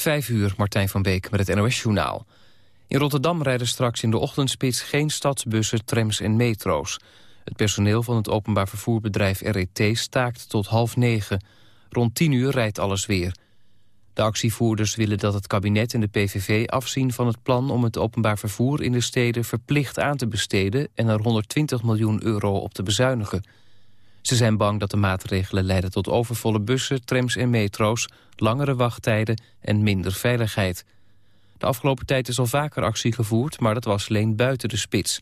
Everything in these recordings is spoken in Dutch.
Vijf uur, Martijn van Beek met het NOS-journaal. In Rotterdam rijden straks in de ochtendspits geen stadsbussen, trams en metro's. Het personeel van het openbaar vervoerbedrijf RET staakt tot half negen. Rond tien uur rijdt alles weer. De actievoerders willen dat het kabinet en de PVV afzien van het plan... om het openbaar vervoer in de steden verplicht aan te besteden... en er 120 miljoen euro op te bezuinigen. Ze zijn bang dat de maatregelen leiden tot overvolle bussen, trams en metro's... langere wachttijden en minder veiligheid. De afgelopen tijd is al vaker actie gevoerd, maar dat was alleen buiten de spits.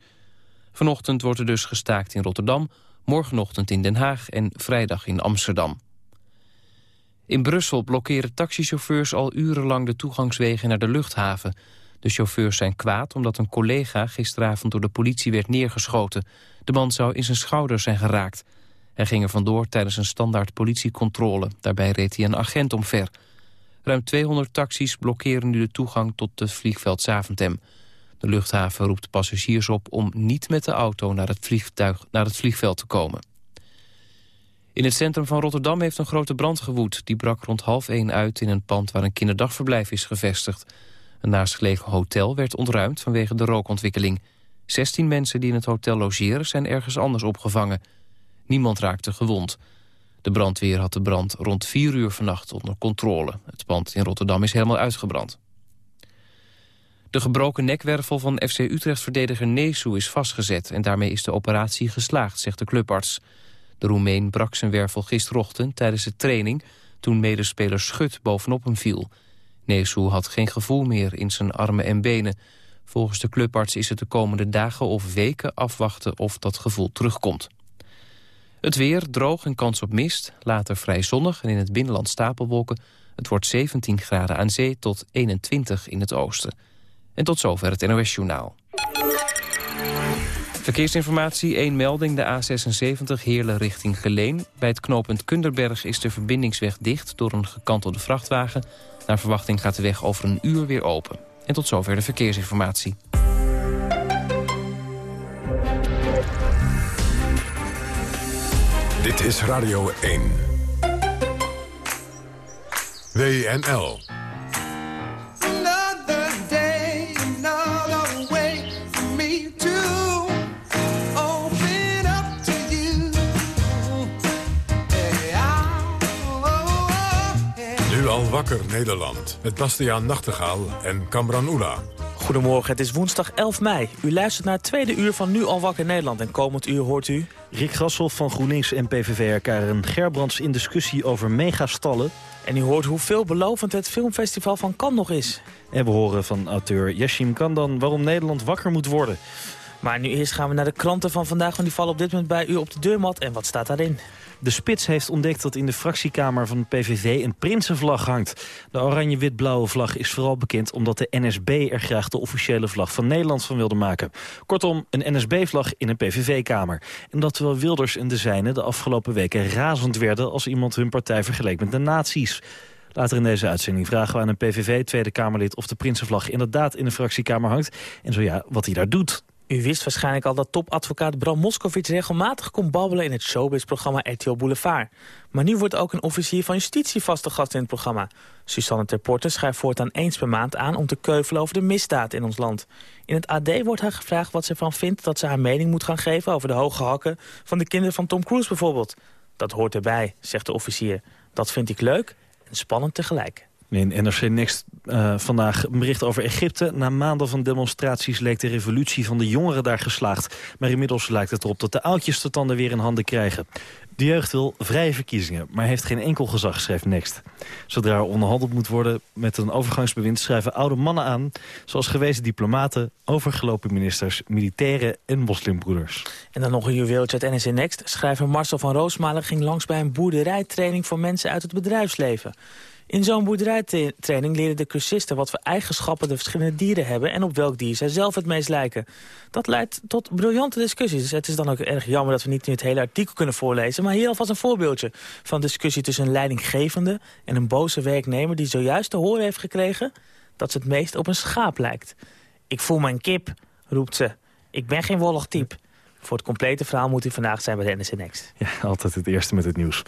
Vanochtend wordt er dus gestaakt in Rotterdam, morgenochtend in Den Haag en vrijdag in Amsterdam. In Brussel blokkeren taxichauffeurs al urenlang de toegangswegen naar de luchthaven. De chauffeurs zijn kwaad omdat een collega gisteravond door de politie werd neergeschoten. De man zou in zijn schouder zijn geraakt. Hij ging er vandoor tijdens een standaard politiecontrole. Daarbij reed hij een agent omver. Ruim 200 taxis blokkeren nu de toegang tot het vliegveld Zaventem. De luchthaven roept passagiers op om niet met de auto naar het, vliegtuig, naar het vliegveld te komen. In het centrum van Rotterdam heeft een grote brand gewoed. Die brak rond half één uit in een pand waar een kinderdagverblijf is gevestigd. Een naastgelegen hotel werd ontruimd vanwege de rookontwikkeling. 16 mensen die in het hotel logeren zijn ergens anders opgevangen. Niemand raakte gewond. De brandweer had de brand rond 4 uur vannacht onder controle. Het pand in Rotterdam is helemaal uitgebrand. De gebroken nekwervel van FC Utrecht-verdediger Nesu is vastgezet... en daarmee is de operatie geslaagd, zegt de clubarts. De Roemeen brak zijn wervel gisterochtend tijdens de training... toen medespeler Schut bovenop hem viel. Nesu had geen gevoel meer in zijn armen en benen. Volgens de clubarts is het de komende dagen of weken afwachten of dat gevoel terugkomt. Het weer, droog en kans op mist, later vrij zonnig en in het binnenland stapelwolken. Het wordt 17 graden aan zee tot 21 in het oosten. En tot zover het NOS-journaal. Verkeersinformatie, één melding, de A76 Heerlen richting Geleen. Bij het knooppunt Kunderberg is de verbindingsweg dicht door een gekantelde vrachtwagen. Naar verwachting gaat de weg over een uur weer open. En tot zover de verkeersinformatie. Dit is Radio 1. WNL. Nu al wakker Nederland. Met Bastiaan Nachtegaal en Kamran Oela. Goedemorgen, het is woensdag 11 mei. U luistert naar het tweede uur van Nu al wakker Nederland. En komend uur hoort u... Rick Grassel van GroenLinks en PVV Karen Gerbrands in discussie over megastallen. En u hoort hoe veelbelovend het filmfestival van Cannes nog is. En we horen van auteur Yashim Kandan waarom Nederland wakker moet worden. Maar nu eerst gaan we naar de kranten van vandaag, want die vallen op dit moment bij u op de deurmat. En wat staat daarin? De Spits heeft ontdekt dat in de fractiekamer van de PVV een prinsenvlag hangt. De oranje-wit-blauwe vlag is vooral bekend omdat de NSB er graag de officiële vlag van Nederland van wilde maken. Kortom, een NSB-vlag in een PVV-kamer. En dat terwijl Wilders en de zijnen de afgelopen weken razend werden als iemand hun partij vergeleek met de nazi's. Later in deze uitzending vragen we aan een PVV-Tweede Kamerlid... of de Prinsenvlag inderdaad in de fractiekamer hangt. En zo ja, wat hij daar doet. U wist waarschijnlijk al dat topadvocaat Bram Moskowitz regelmatig komt babbelen in het showbiz-programma RTL Boulevard. Maar nu wordt ook een officier van justitie vaste gast in het programma. Susanne Terporte schrijft voortaan eens per maand aan om te keuvelen over de misdaad in ons land. In het AD wordt haar gevraagd wat ze ervan vindt dat ze haar mening moet gaan geven over de hoge hakken van de kinderen van Tom Cruise bijvoorbeeld. Dat hoort erbij, zegt de officier. Dat vind ik leuk en spannend tegelijk. In NRC Next vandaag een bericht over Egypte. Na maanden van demonstraties leek de revolutie van de jongeren daar geslaagd. Maar inmiddels lijkt het erop dat de oudjes de tanden weer in handen krijgen. De jeugd wil vrije verkiezingen, maar heeft geen enkel gezag, schrijft Next. Zodra er onderhandeld moet worden met een overgangsbewind... schrijven oude mannen aan, zoals gewezen diplomaten... overgelopen ministers, militairen en moslimbroeders. En dan nog een juweeltje uit NRC Next. Schrijver Marcel van Roosmalen ging langs bij een boerderijtraining... voor mensen uit het bedrijfsleven. In zo'n boerderijtraining leren de cursisten wat voor eigenschappen de verschillende dieren hebben... en op welk dier zij zelf het meest lijken. Dat leidt tot briljante discussies. Dus het is dan ook erg jammer dat we niet nu het hele artikel kunnen voorlezen... maar hier alvast een voorbeeldje van discussie tussen een leidinggevende... en een boze werknemer die zojuist te horen heeft gekregen... dat ze het meest op een schaap lijkt. Ik voel mijn kip, roept ze. Ik ben geen wollig type. Voor het complete verhaal moet u vandaag zijn bij de Next. Ja, altijd het eerste met het nieuws.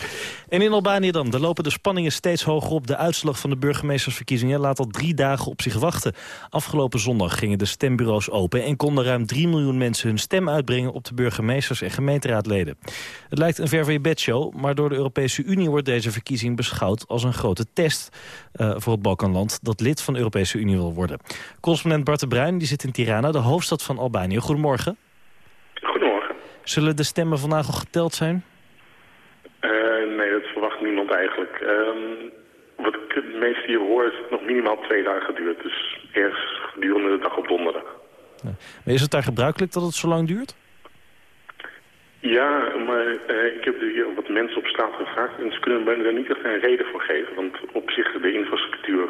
En in Albanië dan. Er lopen de spanningen steeds hoger op. De uitslag van de burgemeestersverkiezingen laat al drie dagen op zich wachten. Afgelopen zondag gingen de stembureaus open... en konden ruim 3 miljoen mensen hun stem uitbrengen... op de burgemeesters en gemeenteraadleden. Het lijkt een ver van je maar door de Europese Unie... wordt deze verkiezing beschouwd als een grote test uh, voor het Balkanland... dat lid van de Europese Unie wil worden. Correspondent Bart de Bruin die zit in Tirana, de hoofdstad van Albanië. Goedemorgen. Zullen de stemmen vandaag al geteld zijn? Uh, nee, dat verwacht niemand eigenlijk. Um, wat ik het meest hier hoor is dat het nog minimaal twee dagen duurt. Dus eerst gedurende de dag op donderdag. Maar is het daar gebruikelijk dat het zo lang duurt? Ja, maar uh, ik heb hier wat mensen op straat gevraagd en ze kunnen me daar niet echt een reden voor geven. Want op zich de infrastructuur,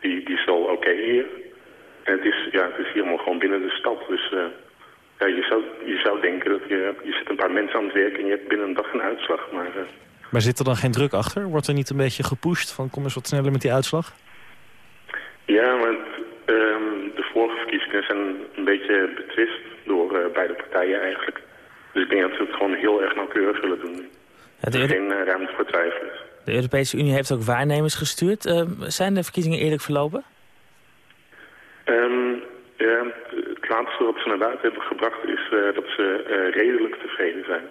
die, die is wel oké hier. En het is, ja, het is hier allemaal gewoon binnen de stad, dus... Uh, ja, je, zou, je zou denken dat je, je zit een paar mensen aan het werk en je hebt binnen een dag een uitslag. Maar, uh... maar zit er dan geen druk achter? Wordt er niet een beetje gepusht van kom eens wat sneller met die uitslag? Ja, maar um, de vorige verkiezingen zijn een beetje betwist door uh, beide partijen eigenlijk. Dus ik denk dat ze het gewoon heel erg nauwkeurig zullen doen. Er is geen uh, ruimte voor twijfel. De Europese Unie heeft ook waarnemers gestuurd. Uh, zijn de verkiezingen eerlijk verlopen? Um, ja, het laatste wat ze naar buiten hebben gebracht is uh, dat ze uh, redelijk tevreden zijn.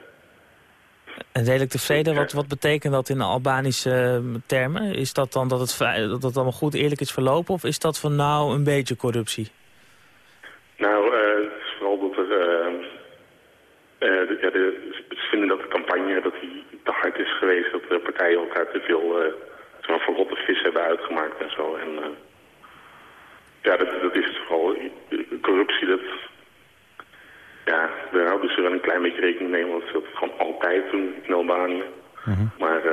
En redelijk tevreden, wat, wat betekent dat in Albanische termen? Is dat dan dat het, dat het allemaal goed eerlijk is verlopen of is dat van nou een beetje corruptie? Nou, uh, het is vooral dat er... De, ja, de, ze vinden dat de campagne dat die te hard is geweest, dat de partijen elkaar te veel uh, verrotte vis hebben uitgemaakt en zo. En, ja, dat, dat is het vooral. Corruptie, dat... Ja, daar houden ze wel een klein beetje rekening mee, want ze dat gewoon altijd doen in Albanië. Mm Maar uh,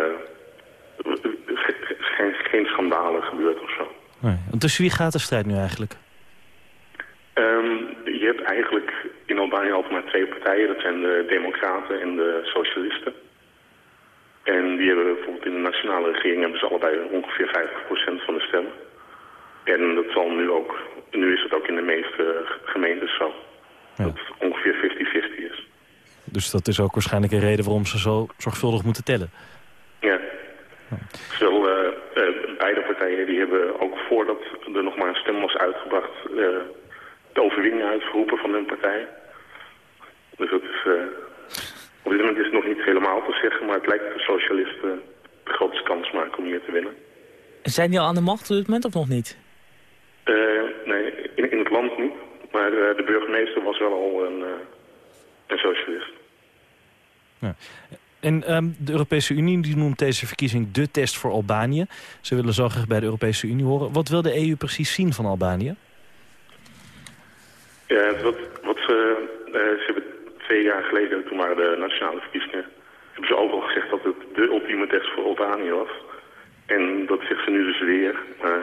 geen, geen schandalen gebeurd of zo. Nee. Tussen wie gaat de strijd nu eigenlijk? Um, je hebt eigenlijk in Albanië altijd maar twee partijen. Dat zijn de democraten en de socialisten. En die hebben bijvoorbeeld in de nationale regering hebben ze allebei ongeveer 50% van de stemmen. En dat zal nu ook, nu is het ook in de meeste gemeentes zo. Ja. Dat het ongeveer 50-50 is. Dus dat is ook waarschijnlijk een reden waarom ze zo zorgvuldig moeten tellen. Ja. ja. Zowel, uh, uh, beide partijen die hebben ook voordat er nog maar een stem was uitgebracht... Uh, de overwinning uitgeroepen van hun partij. Dus dat is... op dit moment is het nog niet helemaal te zeggen... maar het lijkt dat de socialisten de grootste kans maken om hier te winnen. Zijn die al aan de macht op dit moment of nog niet? Uh, nee, in, in, het land niet. Maar uh, de burgemeester was wel al een, uh, een socialist. Ja. En um, de Europese Unie die noemt deze verkiezing de test voor Albanië. Ze willen zo graag bij de Europese Unie horen. Wat wil de EU precies zien van Albanië? Ja, wat, wat ze, ze hebben twee jaar geleden, toen waren de nationale verkiezingen... hebben ze ook al gezegd dat het de ultieme test voor Albanië was. En dat zegt ze nu dus weer. Maar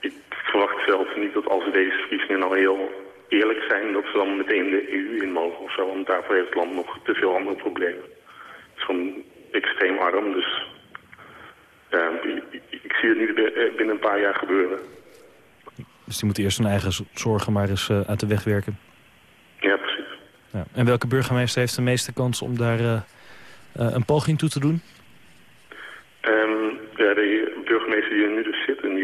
ik verwacht zelf niet dat als deze verkiezingen nou heel eerlijk zijn... dat ze dan meteen de EU in mogen of zo. Want daarvoor heeft het land nog te veel andere problemen. Het is gewoon extreem arm, dus... Ja, ik, ik zie het niet binnen een paar jaar gebeuren. Dus die moeten eerst hun eigen zorgen maar eens uh, uit de weg werken? Ja, precies. Ja. En welke burgemeester heeft de meeste kans om daar uh, uh, een poging toe te doen? Um, ja, de burgemeester die er nu dus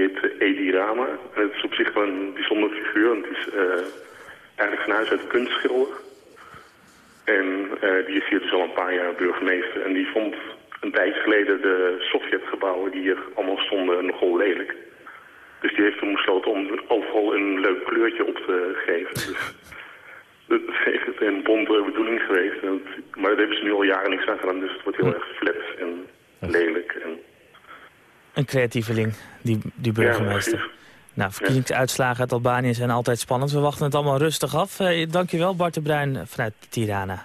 heet Edi Rama. En het is op zich wel een bijzondere figuur, want het is uh, eigenlijk van huis uit kunstschilder. En uh, die is hier dus al een paar jaar burgemeester. En die vond een tijd geleden de Sovjetgebouwen die hier allemaal stonden nogal lelijk. Dus die heeft toen besloten om overal een leuk kleurtje op te geven. Dus dat is een bonte bedoeling geweest. maar daar hebben ze nu al jaren niks aan gedaan, dus het wordt heel erg flat en lelijk. En... Een creatieveling, die, die burgemeester. Ja, nou, verkiezingsuitslagen uit Albanië zijn altijd spannend. We wachten het allemaal rustig af. Uh, dankjewel, Bart de Bruin vanuit Tirana.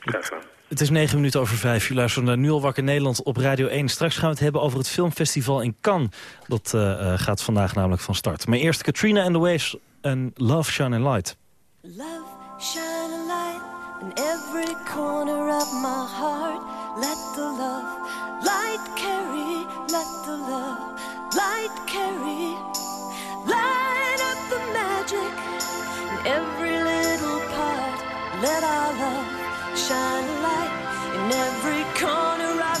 Het, het is negen minuten over vijf. U luistert naar Nu al wakker Nederland op Radio 1. Straks gaan we het hebben over het filmfestival in Cannes. Dat uh, uh, gaat vandaag namelijk van start. Maar eerst Katrina and the Waves en Love, Shine and Light. Love, shine a light in every corner of my heart. Let the love light carry, let the love light carry. Light up the magic in every little part Let our love shine a light in every corner of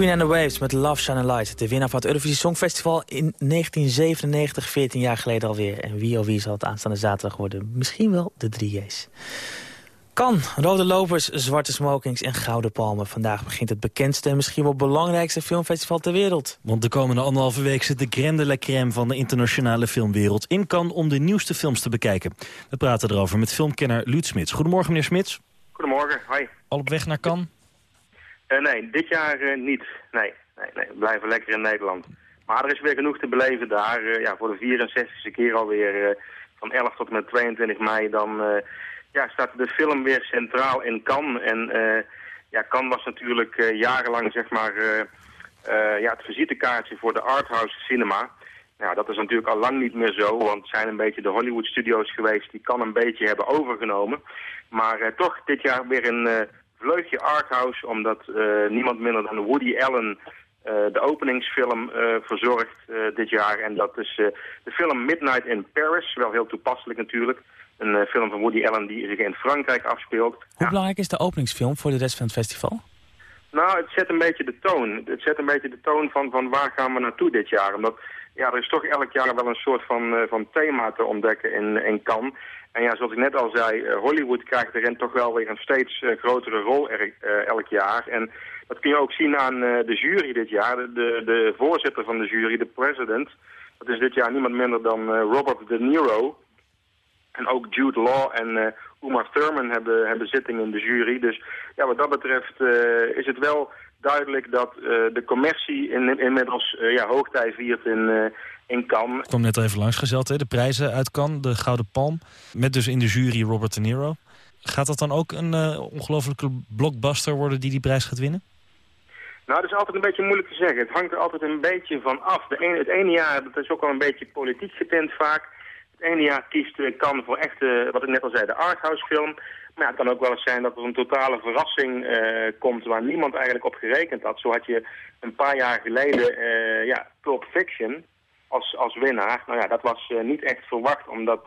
Katrina and the Waves met Love Shine a Light. De winnaar van het Eurovisie Songfestival in 1997, 14 jaar geleden alweer. En wie of wie zal het aanstaande zaterdag worden? Misschien wel de 3J's. Kan, rode lopers, zwarte smokings en gouden palmen. Vandaag begint het bekendste en misschien wel belangrijkste filmfestival ter wereld. Want de komende anderhalve week zit de crème de la crème van de internationale filmwereld in Cannes om de nieuwste films te bekijken. We praten erover met filmkenner Luut Smits. Goedemorgen meneer Smits. Goedemorgen, hi. Al op weg naar Cannes? Eh, nee, dit jaar eh, niet. Nee, nee, nee, we blijven lekker in Nederland. Maar er is weer genoeg te beleven daar. eh, ja, voor de 64e keer alweer, van 11 tot en met 22 mei, dan ja, staat de film weer centraal in Cannes. En ja, Cannes was natuurlijk jarenlang zeg maar, ja, het visitekaartje voor de arthouse cinema. Nou, dat is natuurlijk al lang niet meer zo, want het zijn een beetje de Hollywood studios geweest die Cannes een beetje hebben overgenomen. Maar toch dit jaar weer een vleugje arthouse, omdat eh, niemand minder dan Woody Allen eh, de openingsfilm eh, verzorgt dit jaar. En dat is de film Midnight in Paris, wel heel toepasselijk natuurlijk. Een film van Woody Allen die zich in Frankrijk afspeelt. Hoe Ja. belangrijk is de openingsfilm voor de rest van het festival? Nou, het zet een beetje de toon. Het zet een beetje de toon van, van waar gaan we naartoe dit jaar. Omdat ja, er is toch elk jaar wel een soort van, eh, van thema te ontdekken in, in Cannes. En ja, zoals ik net al zei, eh, Hollywood krijgt erin toch wel weer een steeds eh, grotere rol elk jaar. En dat kun je ook zien aan de jury dit jaar. De, de, voorzitter van de jury, de president, dat is dit jaar niemand minder dan Robert De Niro. En ook Jude Law en eh Uma Thurman hebben, hebben zitting in de jury. Dus ja, wat dat betreft is het wel duidelijk dat eh, de commercie in, inmiddels eh, ja, hoogtij viert in, eh, in Cannes. Ik kwam net al even langs gezeld, hè? de prijzen uit Cannes, de Gouden Palm. Met dus in de jury Robert De Niro. Gaat dat dan ook een ongelofelijke blockbuster worden die die prijs gaat winnen? Nou, dat is altijd een beetje moeilijk te zeggen. Het hangt er altijd een beetje van af. De ene, het ene jaar, dat is ook wel een beetje politiek getint vaak. Het ene jaar kiest uh, Cannes voor echt, uh, wat ik net al zei, de arthouse film. Maar ja, het kan ook wel eens zijn dat er een totale verrassing uh, komt waar niemand eigenlijk op gerekend had. Zo had je een paar jaar geleden uh, ja, Pulp Fiction als, als winnaar. Nou ja, dat was uh, niet echt verwacht, omdat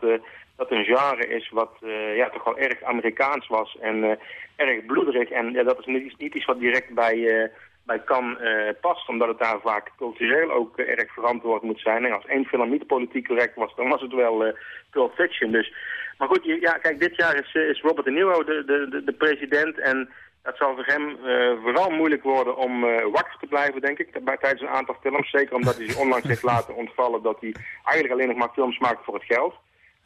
dat een genre is wat ja, toch wel erg Amerikaans was en erg bloederig. En ja, dat is niet, iets wat direct bij, bij uh, past. Omdat het daar vaak cultureel ook erg verantwoord moet zijn. En als één film niet politiek correct was, dan was het wel Pulp Fiction. Dus, maar goed, ja, kijk, dit jaar is, is Robert De Niro de, de, de, president. En het zal voor hem vooral moeilijk worden om wakker te blijven, denk ik, bij, tijdens een aantal films. Zeker omdat hij zich onlangs heeft laten ontvallen dat hij eigenlijk alleen nog maar films maakt voor het geld.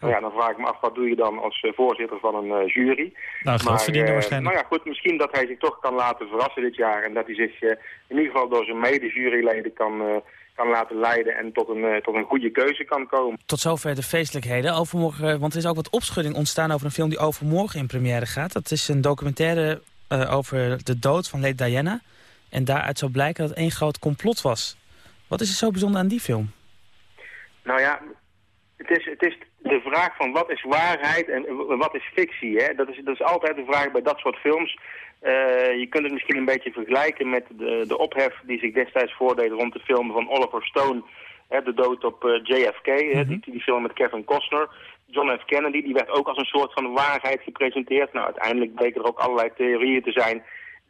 Nou ja, dan vraag ik me af, wat doe je dan als uh, voorzitter van een uh, jury? Nou, geld verdienen uh, waarschijnlijk. Nou ja, goed, misschien dat hij zich toch kan laten verrassen dit jaar. En dat hij zich in ieder geval door zijn mede-juryleden kan, kan laten leiden en tot een, tot een goede keuze kan komen. Tot zover de feestelijkheden. Overmorgen, want er is ook wat opschudding ontstaan over een film die overmorgen in première gaat. Dat is een documentaire over de dood van Lady Diana. En daaruit zou blijken dat het één groot complot was. Wat is er zo bijzonder aan die film? Nou ja, het is, het is de vraag van wat is waarheid en wat is fictie. Hè? Dat, is, dat is altijd de vraag bij dat soort films. Uh, je kunt het misschien een beetje vergelijken met de, de ophef die zich destijds voordeed rond de film van Oliver Stone. Hè, de dood op uh, JFK, mm -hmm. die, die film met Kevin Costner. John F. Kennedy, die werd ook als een soort van waarheid gepresenteerd. Nou, uiteindelijk bleken er ook allerlei theorieën te zijn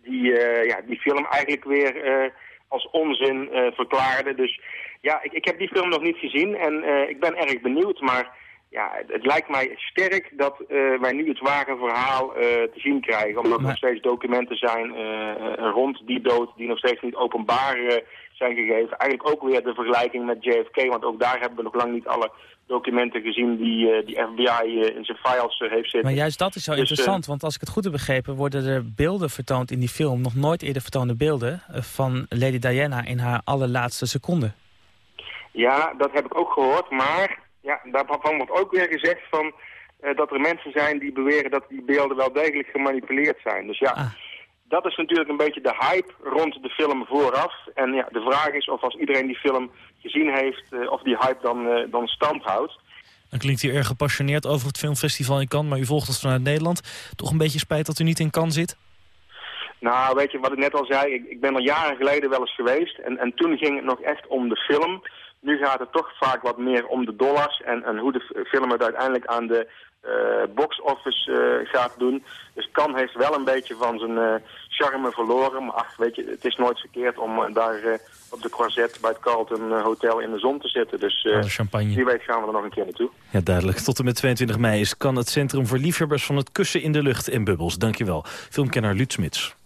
die uh, ja, die film eigenlijk weer als onzin verklaarden. Dus ja, ik, ik heb die film nog niet gezien en ik ben erg benieuwd, maar ja, het lijkt mij sterk dat uh, wij nu het ware verhaal uh, te zien krijgen. Omdat er nog steeds documenten zijn uh, rond die dood die nog steeds niet openbaar zijn gegeven. Eigenlijk ook weer de vergelijking met JFK, want ook daar hebben we nog lang niet alle documenten gezien die, die FBI in zijn files heeft zitten. Maar juist dat is zo dus, interessant, want als ik het goed heb begrepen... worden er beelden vertoond in die film, nog nooit eerder vertoonde beelden... van Lady Diana in haar allerlaatste seconde. Ja, dat heb ik ook gehoord, maar ja, daarvan wordt ook weer gezegd van, uh, dat er mensen zijn die beweren dat die beelden wel degelijk gemanipuleerd zijn. Dus ja, ah. dat is natuurlijk een beetje de hype rond de film vooraf. En ja, de vraag is of als iedereen die film gezien heeft, uh, of die hype dan, uh, dan stand houdt. Dan klinkt u erg gepassioneerd over het filmfestival in Cannes, maar u volgt het vanuit Nederland. Toch een beetje spijt dat u niet in Cannes zit? Nou, weet je wat ik net al zei, ik, ik ben al jaren geleden wel eens geweest. En, en toen ging het nog echt om de film. Nu gaat het toch vaak wat meer om de dollars en, en hoe de film het uiteindelijk aan de uh, box office uh, gaat doen. Dus Kan heeft wel een beetje van zijn uh, charme verloren. Maar ach, weet je, het is nooit verkeerd om daar op de Croisette bij het Carlton Hotel in de zon te zitten. Dus champagne. die week gaan we er nog een keer naartoe. Ja, duidelijk. Tot en met 22 mei is Kan het Centrum voor Liefhebbers van het Kussen in de Lucht in Bubbels. Dankjewel. Filmkenner Luut Smits.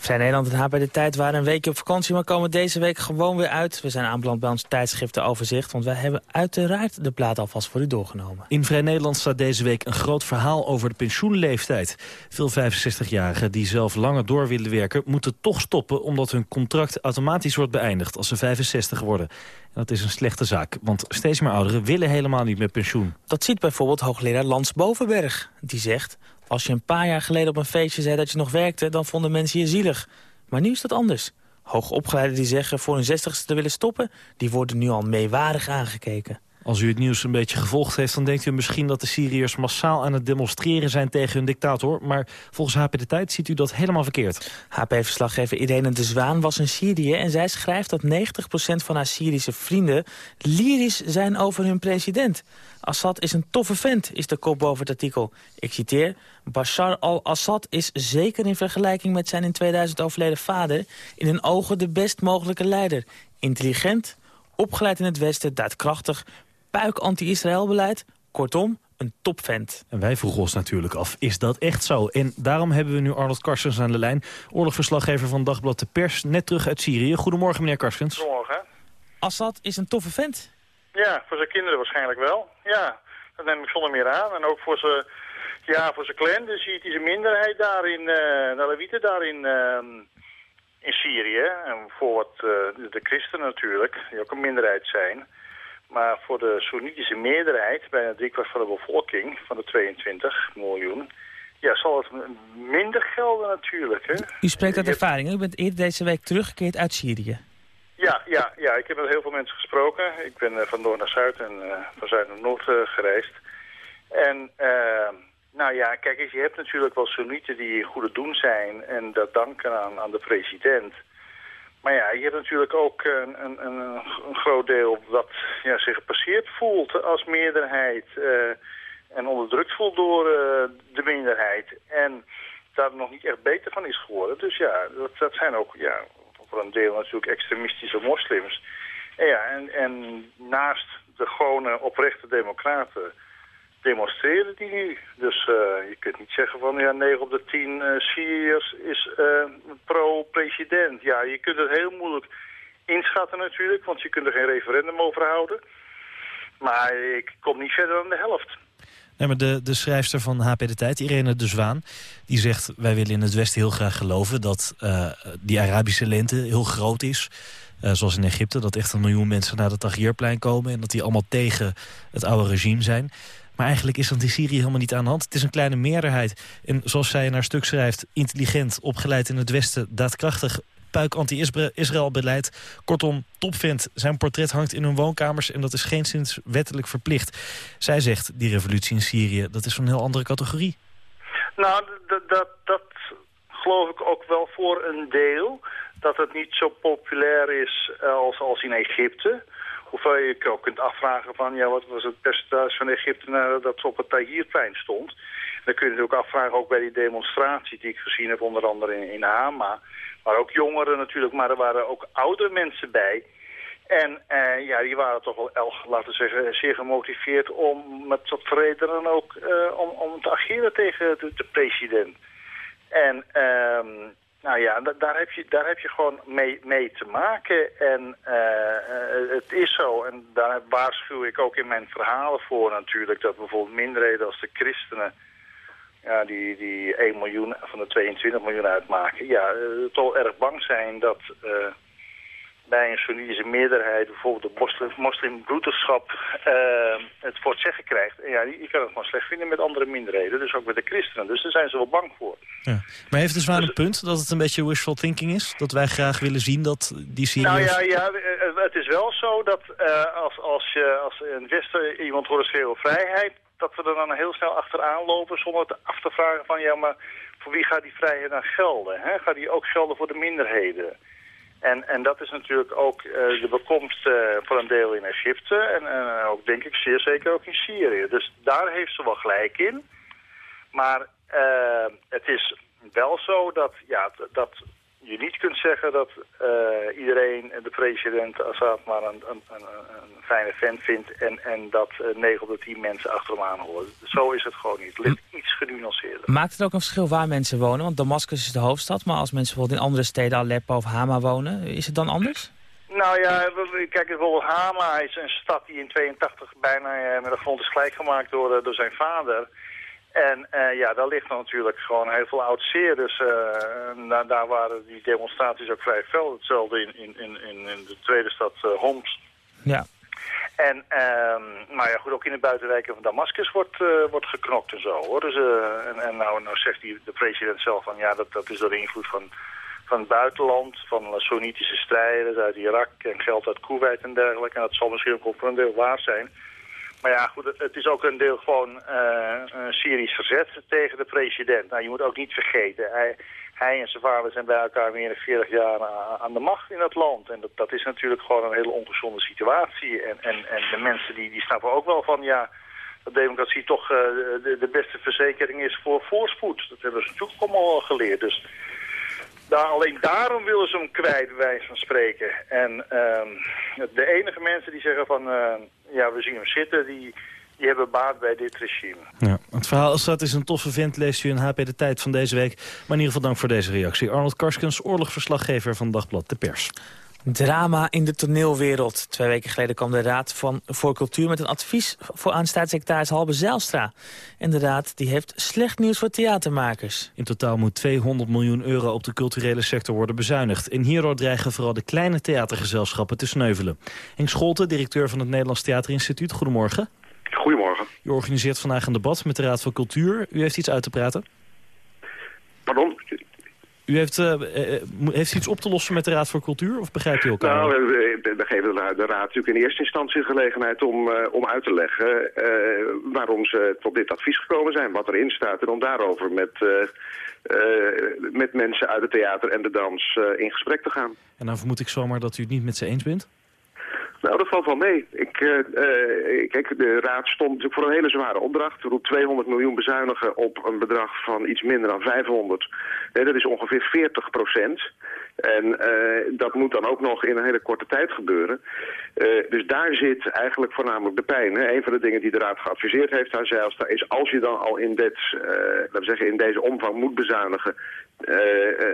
Vrij Nederland en Haar bij de Tijd waren een weekje op vakantie... maar komen deze week gewoon weer uit. We zijn aanbeland bij ons tijdschriftenoverzicht... want wij hebben uiteraard de plaat alvast voor u doorgenomen. In Vrij Nederland staat deze week een groot verhaal over de pensioenleeftijd. Veel 65-jarigen die zelf langer door willen werken... moeten toch stoppen omdat hun contract automatisch wordt beëindigd... als ze 65 worden. En dat is een slechte zaak, want steeds meer ouderen willen helemaal niet met pensioen. Dat ziet bijvoorbeeld hoogleraar Lans Bovenberg. Die zegt, als je een paar jaar geleden op een feestje zei dat je nog werkte... dan vonden mensen je zielig. Maar nu is dat anders. Hoogopgeleiden die zeggen voor hun zestigste te willen stoppen... die worden nu al meewarig aangekeken. Als u het nieuws een beetje gevolgd heeft... dan denkt u misschien dat de Syriërs massaal aan het demonstreren zijn tegen hun dictator. Maar volgens HP De Tijd ziet u dat helemaal verkeerd. HP-verslaggever Irene de Zwaan was in Syrië... en zij schrijft dat 90% van haar Syrische vrienden lyrisch zijn over hun president. Assad is een toffe vent, is de kop boven het artikel. Ik citeer, Bashar al-Assad is zeker in vergelijking met zijn in 2000 overleden vader... in hun ogen de best mogelijke leider. Intelligent, opgeleid in het Westen, daadkrachtig, puik anti-Israël beleid. Kortom, een topvent. En wij vroegen ons natuurlijk af, is dat echt zo? En daarom hebben we nu Arnold Karstens aan de lijn. Oorlogverslaggever van Dagblad de Pers, net terug uit Syrië. Goedemorgen, meneer Karstens. Goedemorgen. Assad is een toffe vent. Ja, voor zijn kinderen waarschijnlijk wel. Ja, dat neem ik zonder meer aan. En ook voor zijn, ja, voor zijn clan. Dus ziet hij zijn minderheid daar in, uh, de Levieten daar in, uh, in Syrië. En voor wat, uh, de christenen natuurlijk, die ook een minderheid zijn. Maar voor de Soenitische meerderheid, bijna driekwart van de bevolking, van de 22 miljoen... Ja, zal het minder gelden natuurlijk. Hè? U spreekt uit ervaring. U bent eerder deze week teruggekeerd uit Syrië. Ja, ja, ja, ik heb met heel veel mensen gesproken. Ik ben uh, van noord naar zuid en uh, van zuid naar noord uh, gereisd. En ehm, nou ja, kijk eens, je hebt natuurlijk wel Soenieten die goede doen zijn en dat danken aan, aan de president. Maar ja, je hebt natuurlijk ook een, een, een, groot deel dat ja, zich gepasseerd voelt als meerderheid en onderdrukt voelt door de minderheid. En daar nog niet echt beter van is geworden. Dus ja, dat, dat zijn ook ja, voor een deel natuurlijk extremistische moslims. En, ja, en, en naast de gewone oprechte democraten demonstreren die nu. Dus uh, je kunt niet zeggen van ja, 9 op de 10 uh, Syriërs is uh, pro-president. Ja, je kunt het heel moeilijk inschatten natuurlijk, want je kunt er geen referendum over houden. Maar ik kom niet verder dan de helft. Nee, maar de, de schrijfster van HP De Tijd, Irene de Zwaan... die zegt, wij willen in het Westen heel graag geloven... dat die Arabische lente heel groot is. Zoals in Egypte, dat echt een miljoen mensen naar het Tahrirplein komen... en dat die allemaal tegen het oude regime zijn. Maar eigenlijk is dat in Syrië helemaal niet aan de hand. Het is een kleine meerderheid. En zoals zij in haar stuk schrijft, intelligent, opgeleid in het Westen... daadkrachtig puik anti-Israël beleid. Kortom, topvent. Zijn portret hangt in hun woonkamers en dat is geen sinds wettelijk verplicht. Zij zegt, die revolutie in Syrië, dat is van een heel andere categorie. Nou, dat, dat geloof ik ook wel voor een deel. Dat het niet zo populair is als, als in Egypte. Hoewel je je ook kunt afvragen van, ja, wat was het percentage van Egyptenaren dat op het Tahrirplein stond. Dan kun je ook afvragen, ook bij die demonstratie die ik gezien heb, onder andere in, in Hama. Maar ook jongeren natuurlijk, maar er waren ook oudere mensen bij. En uh, ja, die waren toch wel, elk, laten we zeggen, zeer gemotiveerd om met wat redenen ook uh, om, om te ageren tegen de, de president. En um, nou ja, daar heb je, daar heb je gewoon mee, mee te maken. En uh, het is zo, en daar waarschuw ik ook in mijn verhalen voor natuurlijk... dat bijvoorbeeld minderheden als de christenen ja, die, die 1 miljoen van de 22 miljoen uitmaken, ja, uh, toch erg bang zijn dat bij een Soenitische meerderheid, bijvoorbeeld de moslim, moslimbroederschap, uh, het voor het zeggen krijgt. En ja, die kan het gewoon slecht vinden met andere minderheden, dus ook met de christenen. Dus daar zijn ze wel bang voor. Ja. Maar heeft de dus, een punt dat het een beetje wishful thinking is? Dat wij graag willen zien dat die Syriërs... Nou ja, ja het is wel zo dat als, als, je, als in het Westen iemand hoort schreeuwen vrijheid dat we er dan heel snel achteraan lopen zonder te af te vragen van ja, maar voor wie gaat die vrijheid dan gelden? Hè? Gaat die ook gelden voor de minderheden? En, en dat is natuurlijk ook uh, de bekomst uh, voor een deel in Egypte en uh, ook denk ik zeer zeker ook in Syrië. Dus daar heeft ze wel gelijk in. Maar het is wel zo dat, ja, dat je niet kunt zeggen dat iedereen de president Assad maar een, een, een, fijne vent vindt en, en dat uh, 9 op de 10 mensen achter hem aanhoren. Zo is het gewoon niet. Genuanceerder. Maakt het ook een verschil waar mensen wonen? Want Damascus is de hoofdstad, maar als mensen bijvoorbeeld in andere steden, Aleppo of Hama wonen, is het dan anders? Nou ja, kijk, bijvoorbeeld Hama is een stad die in 82 bijna uh, met de grond is gelijk gemaakt door, uh, door zijn vader. En uh, ja, daar ligt natuurlijk gewoon heel veel oud zeer. Dus uh, daar waren die demonstraties ook vrij fel. Hetzelfde in, in, in, in de tweede stad uh, Homs. Ja. En, um, maar ja, goed, ook in de buitenwijken van Damascus wordt, wordt geknokt en zo. Hoor. Dus, en en nou, nou zegt die, de president zelf van ja, dat, dat is door invloed van, van het buitenland, van Soenitische strijders uit Irak en geld uit Kuwait en dergelijke. En dat zal misschien ook voor een deel waar zijn. Maar ja, goed, het is ook een deel gewoon Syrisch verzet tegen de president. Nou, je moet ook niet vergeten, hij, hij en zijn vader zijn bij elkaar meer dan 40 jaar aan de macht in het land. En dat, dat is natuurlijk gewoon een hele ongezonde situatie. En, en, en de mensen die, die snappen ook wel van, ja, dat democratie toch uh, de, beste verzekering is voor voorspoed. Dat hebben ze natuurlijk allemaal geleerd. Dus daar, alleen daarom willen ze hem kwijt, bij wijze van spreken. En uh, de enige mensen die zeggen van, uh, ja, we zien hem zitten, die, die hebben baat bij dit regime. Ja, het verhaal staat is een toffe vent, leest u in HP De Tijd van deze week. Maar in ieder geval dank voor deze reactie. Arnold Karskens, oorlogsverslaggever van Dagblad De Pers. Drama in de toneelwereld. Twee weken geleden kwam de Raad van, voor Cultuur met een advies voor aan staatssecretaris Halbe Zijlstra. En de Raad die heeft slecht nieuws voor theatermakers. In totaal moet 200 miljoen euro op de culturele sector worden bezuinigd. En hierdoor dreigen vooral de kleine theatergezelschappen te sneuvelen. Henk Scholte, directeur van het Nederlands Theaterinstituut. Goedemorgen. Goedemorgen. U organiseert vandaag een debat met de Raad van Cultuur. U heeft iets uit te praten. Pardon? U heeft, uh, heeft iets op te lossen met de Raad voor Cultuur, of begrijpt u elkaar? Nou, we, we geven de, de, Raad natuurlijk in eerste instantie de gelegenheid om, uh, om uit te leggen uh, waarom ze tot dit advies gekomen zijn, wat erin staat. En om daarover met, met mensen uit het theater en de dans in gesprek te gaan. En dan vermoed ik zomaar dat u het niet met ze eens bent? Nou, dat valt wel mee. Ik, uh, kijk, de Raad stond natuurlijk voor een hele zware opdracht. Er 200 miljoen bezuinigen op een bedrag van iets minder dan 500. Nee, dat is ongeveer 40 procent. En eh, dat moet dan ook nog in een hele korte tijd gebeuren. Eh, dus daar zit eigenlijk voornamelijk de pijn. Hè. Een van de dingen die de Raad geadviseerd heeft aan Zijlstra is als je dan al in, dit, uh, laten we zeggen, in deze omvang moet bezuinigen,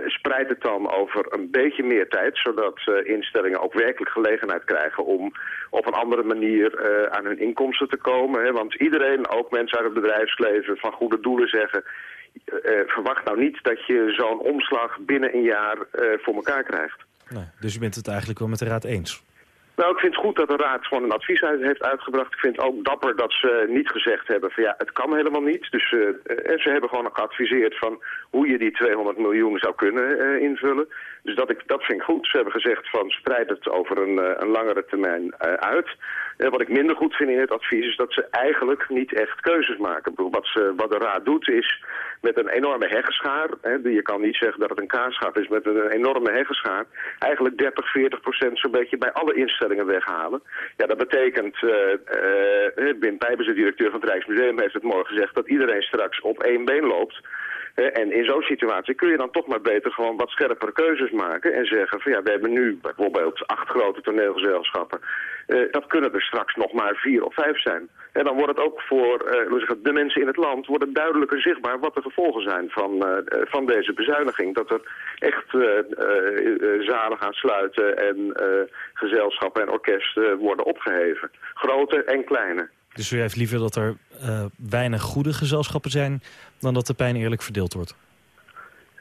spreid het dan over een beetje meer tijd, zodat instellingen ook werkelijk gelegenheid krijgen om op een andere manier aan hun inkomsten te komen. Hè. Want iedereen, ook mensen uit het bedrijfsleven, van goede doelen zeggen... Uh, verwacht nou niet dat je zo'n omslag binnen een jaar uh, voor elkaar krijgt. Nee, dus u bent het eigenlijk wel met de Raad eens? Nou, ik vind het goed dat de Raad gewoon een advies uit heeft uitgebracht. Ik vind het ook dapper dat ze niet gezegd hebben van ja, het kan helemaal niet. Dus uh, en ze hebben gewoon geadviseerd van hoe je die 200 miljoen zou kunnen invullen. Dus dat, ik, dat vind ik goed. Ze hebben gezegd van spreid het over een, een langere termijn uit. Wat ik minder goed vind in het advies is dat ze eigenlijk niet echt keuzes maken. Wat, ze, wat de Raad doet is met een enorme heggenschaar. Hè, je kan niet zeggen dat het een kaarschaaf is met een enorme heggenschaar. Eigenlijk 30, 40 procent zo'n beetje bij alle instellingen weghalen. Ja, dat betekent, uh, uh, Wim Pijpers, de directeur van het Rijksmuseum, heeft het morgen gezegd... dat iedereen straks op één been loopt... En in zo'n situatie kun je dan toch maar beter gewoon wat scherpere keuzes maken en zeggen van ja, we hebben nu bijvoorbeeld acht grote toneelgezelschappen. Uh, dat kunnen er straks nog maar vier of vijf zijn. En dan wordt het ook voor zeggen, de mensen in het land wordt het duidelijker zichtbaar wat de gevolgen zijn van, uh, van deze bezuiniging. Dat er echt zalen gaan sluiten en gezelschappen en orkesten worden opgeheven. Grote en kleine. Dus u heeft liever dat er weinig goede gezelschappen zijn dan dat de pijn eerlijk verdeeld wordt?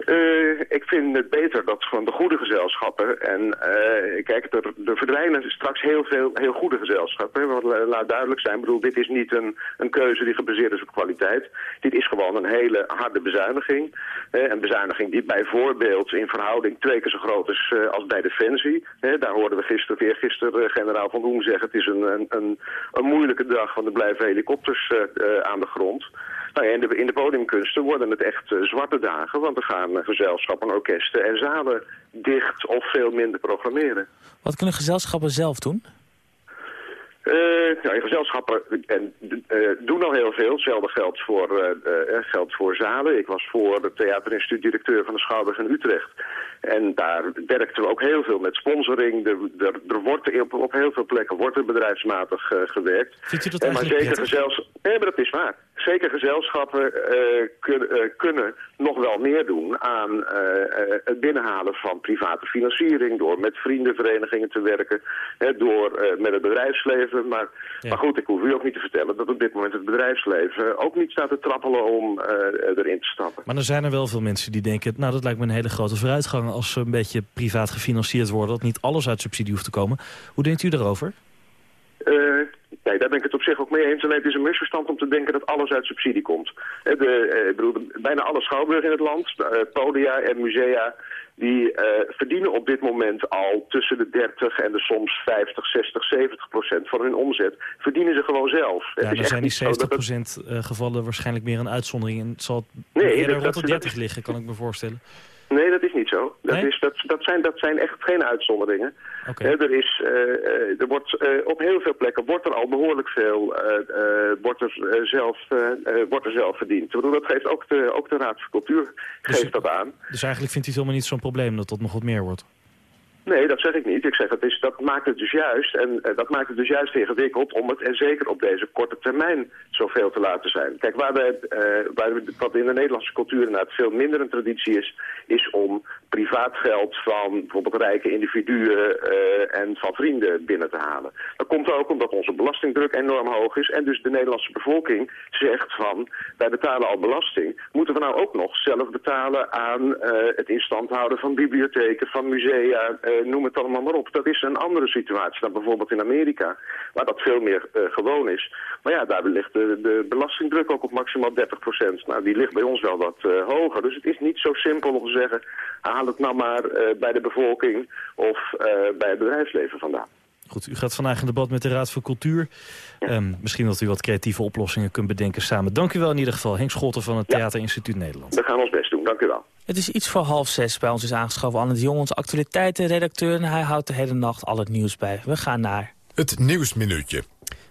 Uh, ik vind het beter dat van de goede gezelschappen... en uh, kijk, er, er verdwijnen straks heel veel heel goede gezelschappen. Want laat duidelijk zijn, ik bedoel, dit is niet een, een keuze die gebaseerd is op kwaliteit. Dit is gewoon een hele harde bezuiniging. Uh, een bezuiniging die bijvoorbeeld in verhouding twee keer zo groot is als bij Defensie. daar hoorden we gisteren, weer gisteren generaal Van Hoem zeggen... het is een, een, een moeilijke dag, want er blijven helikopters aan de grond... Nou ja, in, de, in de podiumkunsten worden het echt uh, zwarte dagen, want er gaan uh, gezelschappen, orkesten en zalen dicht of veel minder programmeren. Wat kunnen gezelschappen zelf doen? Uh, ja, gezelschappen en, uh, doen al heel veel. Hetzelfde geldt voor, uh, geldt voor zalen. Ik was voor de theaterinstituut-directeur van de Schouwburg in Utrecht. En daar werkten we ook heel veel met sponsoring. Er, er, er wordt op, op, heel veel plekken wordt er bedrijfsmatig gewerkt. Vindt u dat en, maar zeker gezels... Nee, maar dat is waar. Zeker gezelschappen kun, kunnen nog wel meer doen aan het binnenhalen van private financiering... door met vriendenverenigingen te werken, door met het bedrijfsleven maar, maar goed, ik hoef u ook niet te vertellen dat op dit moment het bedrijfsleven ook niet staat te trappelen om erin te stappen. Maar er zijn er wel veel mensen die denken, nou dat lijkt me een hele grote vooruitgang als ze een beetje privaat gefinancierd worden, dat niet alles uit subsidie hoeft te komen. Hoe denkt u daarover? Nee, daar ben ik het op zich ook mee eens. Alleen het is een misverstand om te denken dat alles uit subsidie komt. De, ik bedoel, bijna alle schouwburgen in het land, podia en musea, die uh, verdienen op dit moment al tussen de 30 en de soms 50, 60, 70 procent van hun omzet. Verdienen ze gewoon zelf. Ja, dan zijn die 70 procent gevallen waarschijnlijk meer een uitzondering. En het zal nee, eerder rond de 30 liggen, kan ik me voorstellen. Nee, dat is niet zo. Dat, is, dat, dat, zijn, dat zijn echt geen uitzonderingen. Okay. er, is, uh, er wordt, uh, op heel veel plekken wordt er al behoorlijk veel uh, wordt er, zelf, wordt er zelf verdiend. Ik bedoel, dat geeft ook de, ook de Raad voor Cultuur dus, geeft dat aan. Dus eigenlijk vindt u het helemaal niet zo'n probleem dat dat nog wat meer wordt? Nee, dat zeg ik niet. Ik zeg dat, is, dat maakt het dus juist. En uh, dat maakt het dus juist ingewikkeld om het en zeker op deze korte termijn zoveel te laten zijn. Kijk, waar we, uh, waar wat in de Nederlandse cultuur inderdaad veel minder een traditie is, is om privaat geld van bijvoorbeeld rijke individuen uh, en van vrienden binnen te halen. Dat komt ook omdat onze belastingdruk enorm hoog is en dus de Nederlandse bevolking zegt van wij betalen al belasting. Moeten we nou ook nog zelf betalen aan het instand houden van bibliotheken, van musea, noem het allemaal maar op. Dat is een andere situatie dan bijvoorbeeld in Amerika, waar dat veel meer uh, gewoon is. Maar ja, daar ligt de, de belastingdruk ook op maximaal 30 procent. Nou, die ligt bij ons wel wat uh, hoger. Dus het is niet zo simpel om te zeggen, haal het nou maar bij de bevolking of bij het bedrijfsleven vandaan. Goed, u gaat vandaag in debat met de Raad voor Cultuur. Ja. Um, misschien dat u wat creatieve oplossingen kunt bedenken samen. Dank u wel in ieder geval, Henk Scholten van het Theaterinstituut Nederland. We gaan ons best doen, dank u wel. Het is iets voor half zes. Bij ons is aangeschoven Anne de Jong, onze actualiteitenredacteur. En hij houdt de hele nacht al het nieuws bij. We gaan naar... Het Nieuwsminuutje.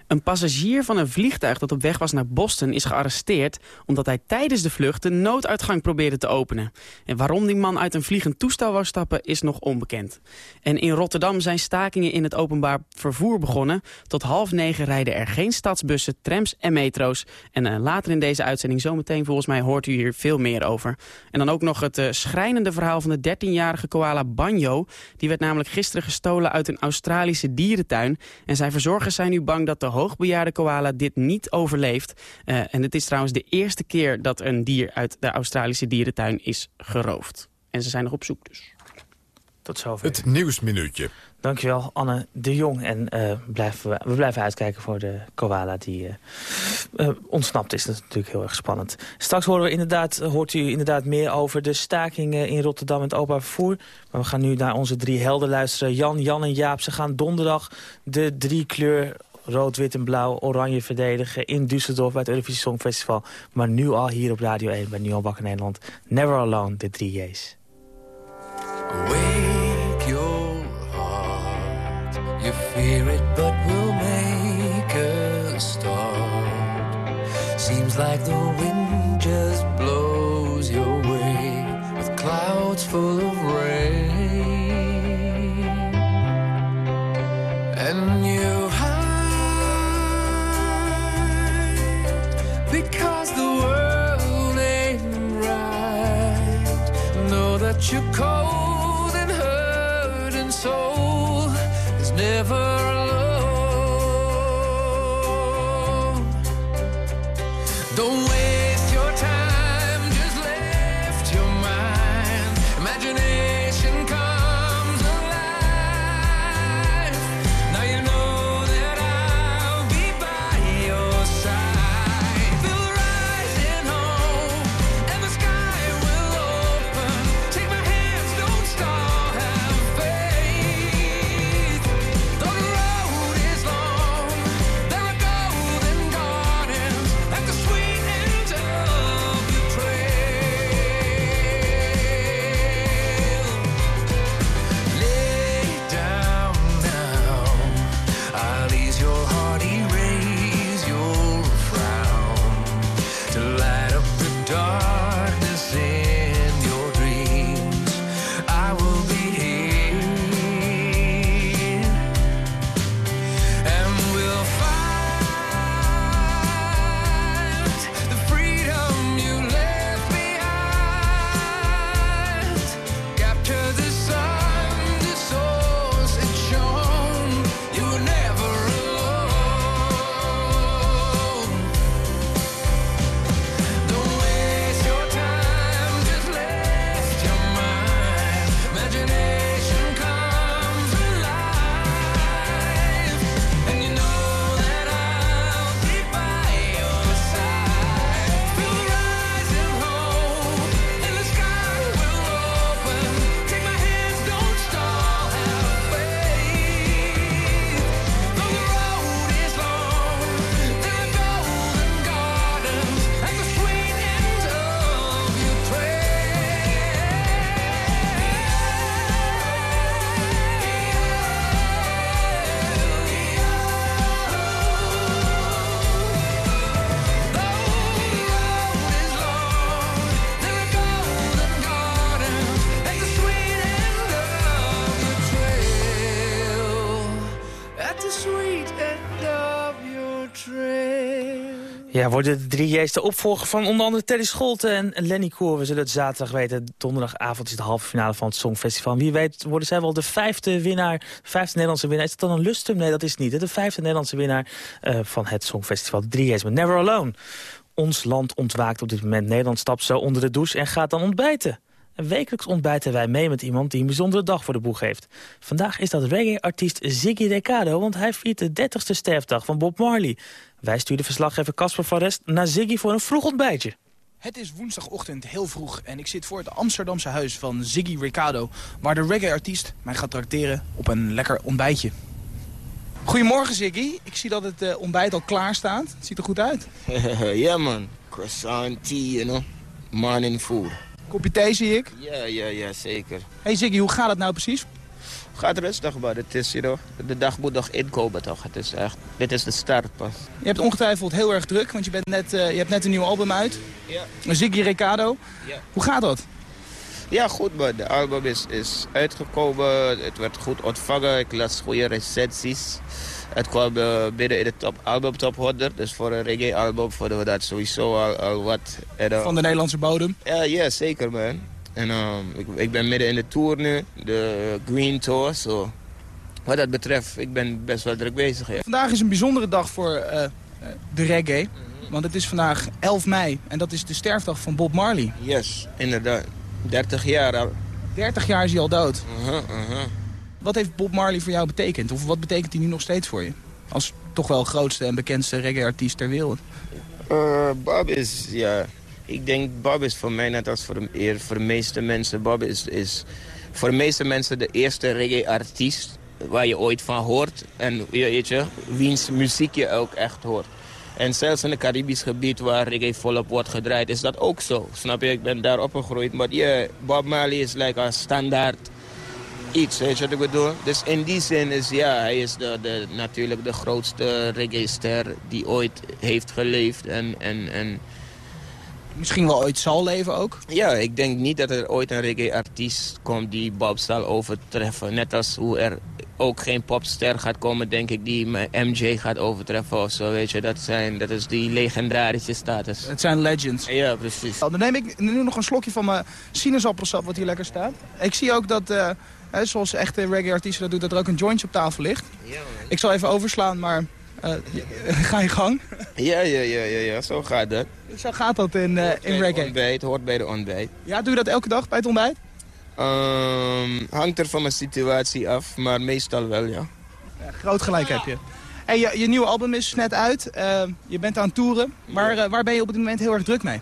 Een passagier van een vliegtuig dat op weg was naar Boston is gearresteerd... omdat hij tijdens de vlucht de nooduitgang probeerde te openen. En waarom die man uit een vliegend toestel wou stappen is nog onbekend. En in Rotterdam zijn stakingen in het openbaar vervoer begonnen. Tot half negen rijden er geen stadsbussen, trams en metro's. En uh, later in deze uitzending, zometeen volgens mij, hoort u hier veel meer over. En dan ook nog het uh, schrijnende verhaal van de 13-jarige koala Banjo. Die werd namelijk gisteren gestolen uit een Australische dierentuin. En zijn verzorgers zijn nu bang dat de hoogbejaarde koala dit niet overleeft. Uh, en het is trouwens de eerste keer dat een dier uit de Australische dierentuin is geroofd. En ze zijn nog op zoek dus. Tot zover. Het Nieuwsminuutje. Dankjewel, Anne de Jong. En uh, blijven we, we, blijven uitkijken voor de koala die uh, uh, ontsnapt is. Dat is natuurlijk heel erg spannend. Straks horen we inderdaad, hoort u inderdaad meer over de stakingen in Rotterdam en het openbaar vervoer. Maar we gaan nu naar onze drie helden luisteren. Jan, Jan en Jaap. Ze gaan donderdag de drie kleur rood, wit en blauw, oranje verdedigen in Düsseldorf bij het Eurovisie Songfestival. Maar nu al hier op Radio 1 bij Nu al Wakker Nederland. Never Alone, de drie J's. Wake your heart, you it but make a. Seems like the Know that you're cold and hurt and soul is never alone. Don't waste Ja, worden de drie J's de opvolger van onder andere Teddy Scholte en Lenny Koer. We zullen het zaterdag weten. Donderdagavond is de halve finale van het Songfestival. Wie weet worden zij wel de vijfde winnaar, vijfde Nederlandse winnaar. Is het dan een lustrum? Nee, dat is niet. De vijfde Nederlandse winnaar uh, van het Songfestival. De drie J's met Never Alone. Ons land ontwaakt op dit moment. Nederland stapt zo onder de douche en gaat dan ontbijten. En wekelijks ontbijten wij mee met iemand die een bijzondere dag voor de boeg heeft. Vandaag is dat reggae-artiest Ziggy Recado, want hij viert de 30ste sterfdag van Bob Marley. Wij stuurden verslaggever Casper van Rest naar Ziggy voor een vroeg ontbijtje. Het is woensdagochtend heel vroeg en ik zit voor het Amsterdamse huis van Ziggy Recado... waar de reggae-artiest mij gaat tracteren op een lekker ontbijtje. Goedemorgen Ziggy, ik zie dat het uh, ontbijt al klaar staat. Het ziet er goed uit. yeah man, croissant, tea, you know, morning food. Kopje thee zie ik. Ja, ja, ja, zeker. Hey Ziggy, hoe gaat het nou precies? Gaat rustig, maar het is, you know, de dag moet nog inkomen toch. Het is echt, dit is de start pas. Je hebt ongetwijfeld heel erg druk, want je, bent net, eh, je hebt net een nieuw album uit. Ja. Ziggy Recado. Ja. Hoe gaat dat? Ja, goed man. De album is, is uitgekomen. Het werd goed ontvangen. Ik las goede recensies. Het kwam eh, binnen in de top, album top 100. Dus voor een reggae album vonden we dat sowieso al, al wat. En, eh, Van de Nederlandse bodem. Ja, ja, zeker man. En um, ik, ik ben midden in de tour nu. De Green Tour. So. Wat dat betreft, ik ben best wel druk bezig. Ja. Vandaag is een bijzondere dag voor eh, de reggae. Want het is vandaag 11 mei en dat is de sterfdag van Bob Marley. Yes, inderdaad. 30 jaar al. 30 jaar is hij al dood. Uh-huh, uh-huh. Wat heeft Bob Marley voor jou betekend? Of wat betekent hij nu nog steeds voor je? Als toch wel grootste en bekendste reggae-artiest ter wereld. Uh, Bob is, ja... Ik denk Bob is voor mij net als voor de, meeste mensen... Bob is, is voor de meeste mensen de eerste reggae-artiest waar je ooit van hoort. En weet je, wiens muziek je ook echt hoort. En zelfs in het Caribisch gebied waar reggae volop wordt gedraaid, is dat ook zo. Snap je? Ik ben daar opgegroeid. Maar yeah, Bob Marley is like een standaard iets, weet je wat ik bedoel? Dus in die zin is ja, hij is de, de, natuurlijk de grootste reggae-ster die ooit heeft geleefd. En, en, en Misschien wel ooit zal leven ook. ja, ik denk niet dat er ooit een reggae-artiest komt die Bob zal overtreffen. Net als hoe er ook geen popster gaat komen, denk ik, die MJ gaat overtreffen of zo, weet je. Dat, zijn, dat is die legendarische status. Het zijn legends. Ja, precies. Dan neem ik nu nog een slokje van mijn sinaasappelsap wat hier lekker staat. Ik zie ook dat, eh, hè, zoals echte reggae-artiesten dat doen, dat er ook een jointje op tafel ligt. Ik zal even overslaan, maar eh, ga je gang. Ja, ja, ja, ja, ja, zo gaat dat. Zo gaat dat in, eh, in reggae. Ontbijt, hoort bij de ontbijt. Ja, doe je dat elke dag bij het ontbijt? Ehm, hangt er van mijn situatie af, maar meestal wel, ja. Ja, groot gelijk heb je. Hey, je, je nieuwe album is net uit. Eh, je bent aan het toeren. Waar, eh, waar ben je op dit moment heel erg druk mee?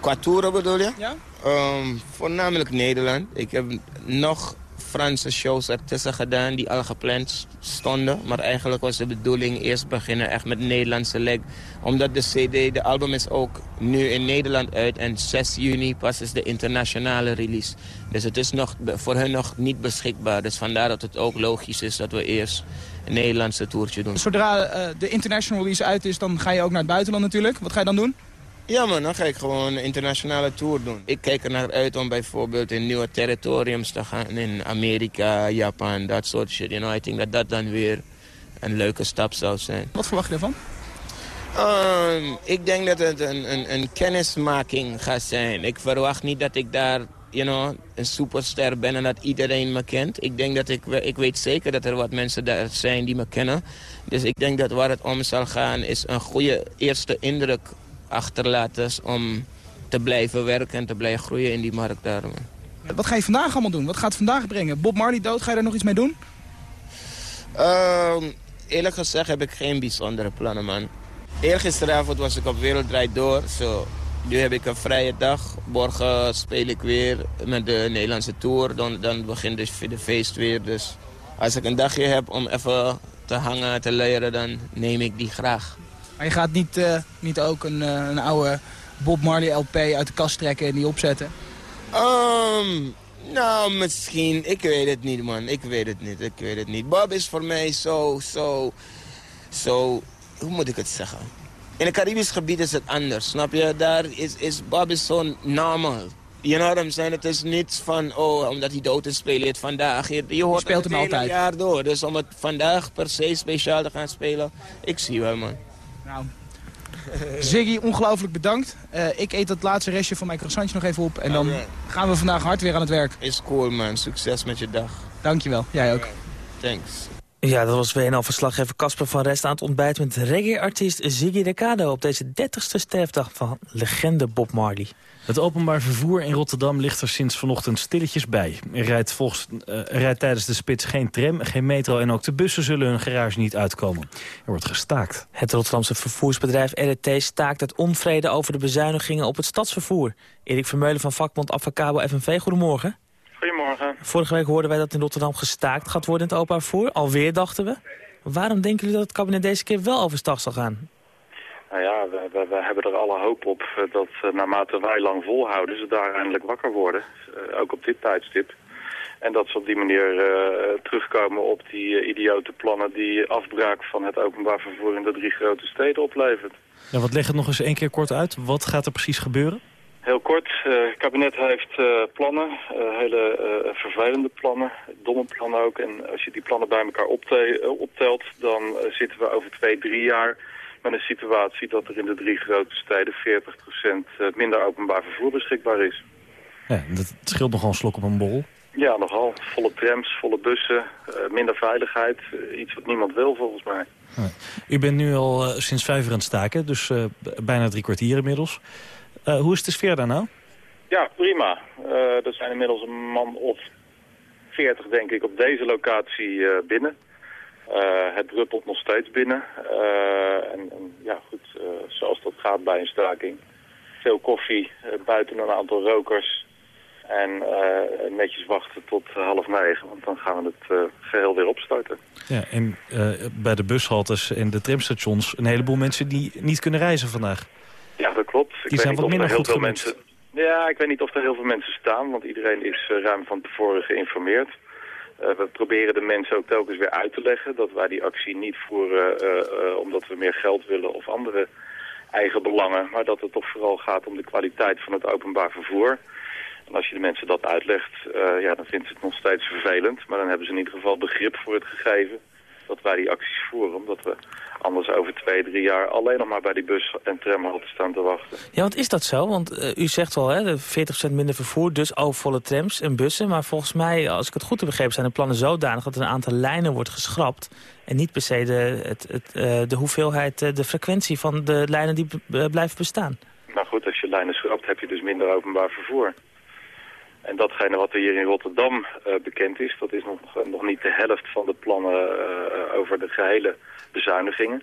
Qua toeren bedoel je? Ja. Ehm, voornamelijk Nederland. Ik heb nog Franse shows ertussen gedaan die al gepland stonden. Maar eigenlijk was de bedoeling eerst beginnen echt met Nederlandse leg. Omdat de cd, de album is ook nu in Nederland uit. En 6 juni pas is de internationale release. Dus het is nog, voor hen nog niet beschikbaar. Dus vandaar dat het ook logisch is dat we eerst een Nederlandse toertje doen. Zodra eh, de international release uit is, dan ga je ook naar het buitenland natuurlijk. Wat ga je dan doen? Ja man, dan ga ik gewoon een internationale tour doen. Ik kijk er naar uit om bijvoorbeeld in nieuwe territoriums te gaan. In Amerika, Japan, dat soort shit. You know, I think dat dat dan weer een leuke stap zou zijn. Wat verwacht je ervan? Ehm, ik denk dat het een, een, een kennismaking gaat zijn. Ik verwacht niet dat ik daar you know, een superster ben en dat iedereen me kent. Ik denk dat ik, ik weet zeker dat er wat mensen daar zijn die me kennen. Dus ik denk dat waar het om zal gaan is een goede eerste indruk achterlaten om te blijven werken en te blijven groeien in die markt daar. man. Wat ga je vandaag allemaal doen? Wat gaat het vandaag brengen? Bob Marley dood, ga je daar nog iets mee doen? Ehm, eerlijk gezegd heb ik geen bijzondere plannen, man. Eergisteravond was ik op Wereld Draait Door. Zo. Nu heb ik een vrije dag. Morgen speel ik weer met de Nederlandse Tour. Dan, dan begint dus de feest weer. Dus als ik een dagje heb om even te hangen, te leren, dan neem ik die graag. Maar je gaat niet, eh, niet ook een, eh, een oude Bob Marley LP uit de kast trekken en die opzetten? Ehm, nou, misschien. Ik weet het niet, man. Ik weet het niet. Ik weet het niet. Bob is voor mij zo, zo, zo... Hoe moet ik het zeggen? In het Caribisch gebied is het anders, snap je? Daar is, is Bob is zo normal. You know what I'm saying? Het is niet van, oh, omdat hij dood is, speel je het vandaag. Je, je hoort speelt het hem altijd. jaar door. Dus om het vandaag per se speciaal te gaan spelen, ik zie wel, man. Nou, Ziggy, ongelooflijk bedankt. Eh, ik eet dat laatste restje van mijn croissantje nog even op. En dan Alright. gaan we vandaag hard weer aan het werk. Is cool, man. Succes met je dag. Dankjewel, jij ook. Thanks. Ja, dat was WNL-verslaggever Casper van Rest aan het ontbijt... met reggae-artiest Ziggy Recado op deze 30ste sterfdag van legende Bob Marley. Het openbaar vervoer in Rotterdam ligt er sinds vanochtend stilletjes bij. Er rijdt, volgens, eh, er rijdt tijdens de spits geen tram, geen metro... en ook de bussen zullen hun garage niet uitkomen. Er wordt gestaakt. Het Rotterdamse vervoersbedrijf RET staakt het onvrede over de bezuinigingen op het stadsvervoer. Erik Vermeulen van vakbond Avacabo FNV, goedemorgen. Goedemorgen. Vorige week hoorden wij dat in Rotterdam gestaakt gaat worden in het openbaar vervoer. Alweer dachten we. Waarom denken jullie dat het kabinet deze keer wel overstag zal gaan? Nou ja, we, we, we hebben er alle hoop op eh, dat eh, naarmate wij lang volhouden, ze daar eindelijk wakker worden. Eh, ook op dit tijdstip. En dat ze op die manier terugkomen op die eh, idiote plannen die afbraak van het openbaar vervoer in de drie grote steden oplevert. Ja, wat leg het nog eens één keer kort uit. Wat gaat er precies gebeuren? Heel kort, het kabinet heeft plannen, hele vervelende plannen, domme plannen ook. En als je die plannen bij elkaar opte- optelt, dan zitten we over twee, drie jaar met een situatie dat er in de drie grote steden 40% eh, minder openbaar vervoer beschikbaar is. Ja, dat scheelt nogal een slok op een borrel. Ja, nogal. Volle trams, volle bussen, eh, minder veiligheid. eh, iets wat niemand wil volgens mij. U bent nu al sinds vijf uur aan het staken, dus bijna drie kwartier inmiddels. Hoe is de sfeer daar nou? Ja, prima. Er zijn inmiddels een man of 40 denk ik op deze locatie binnen. Eh, het druppelt nog steeds binnen. Eh, en, en ja, goed, eh, zoals dat gaat bij een staking. Veel koffie, buiten een aantal rokers. En netjes wachten tot half negen, want dan gaan we het eh, geheel weer opstarten. Ja, en bij de bushaltes en de tramstations een heleboel mensen die niet kunnen reizen vandaag. Ja, dat klopt. Ik Die weet zijn niet wat of er minder heel goed veel mensen. Ja, ik weet niet of er heel veel mensen staan, want iedereen is ruim van tevoren geïnformeerd. Eh, we proberen de mensen ook telkens weer uit te leggen dat wij die actie niet voeren eh, eh, omdat we meer geld willen of andere eigen belangen, maar dat het toch vooral gaat om de kwaliteit van het openbaar vervoer. En als je de mensen dat uitlegt, ja, dan vinden ze het nog steeds vervelend. Maar dan hebben ze in ieder geval begrip voor het gegeven dat wij die acties voeren. Omdat we anders over twee, drie jaar alleen nog maar bij die bus- en tramhalte staan te wachten. Ja, want is dat zo? Want eh, u zegt wel, hè, de 40% minder vervoer, dus overvolle trams en bussen. Maar volgens mij, als ik het goed heb begrepen, zijn de plannen zodanig dat er een aantal lijnen wordt geschrapt. En niet per se de, het, het, eh, de hoeveelheid, eh, de frequentie van de lijnen die eh, blijven bestaan. Nou goed, als je lijnen schrapt heb je dus minder openbaar vervoer. En datgene wat er hier in Rotterdam eh, bekend is, dat is nog, nog niet de helft van de plannen eh, over de gehele bezuinigingen.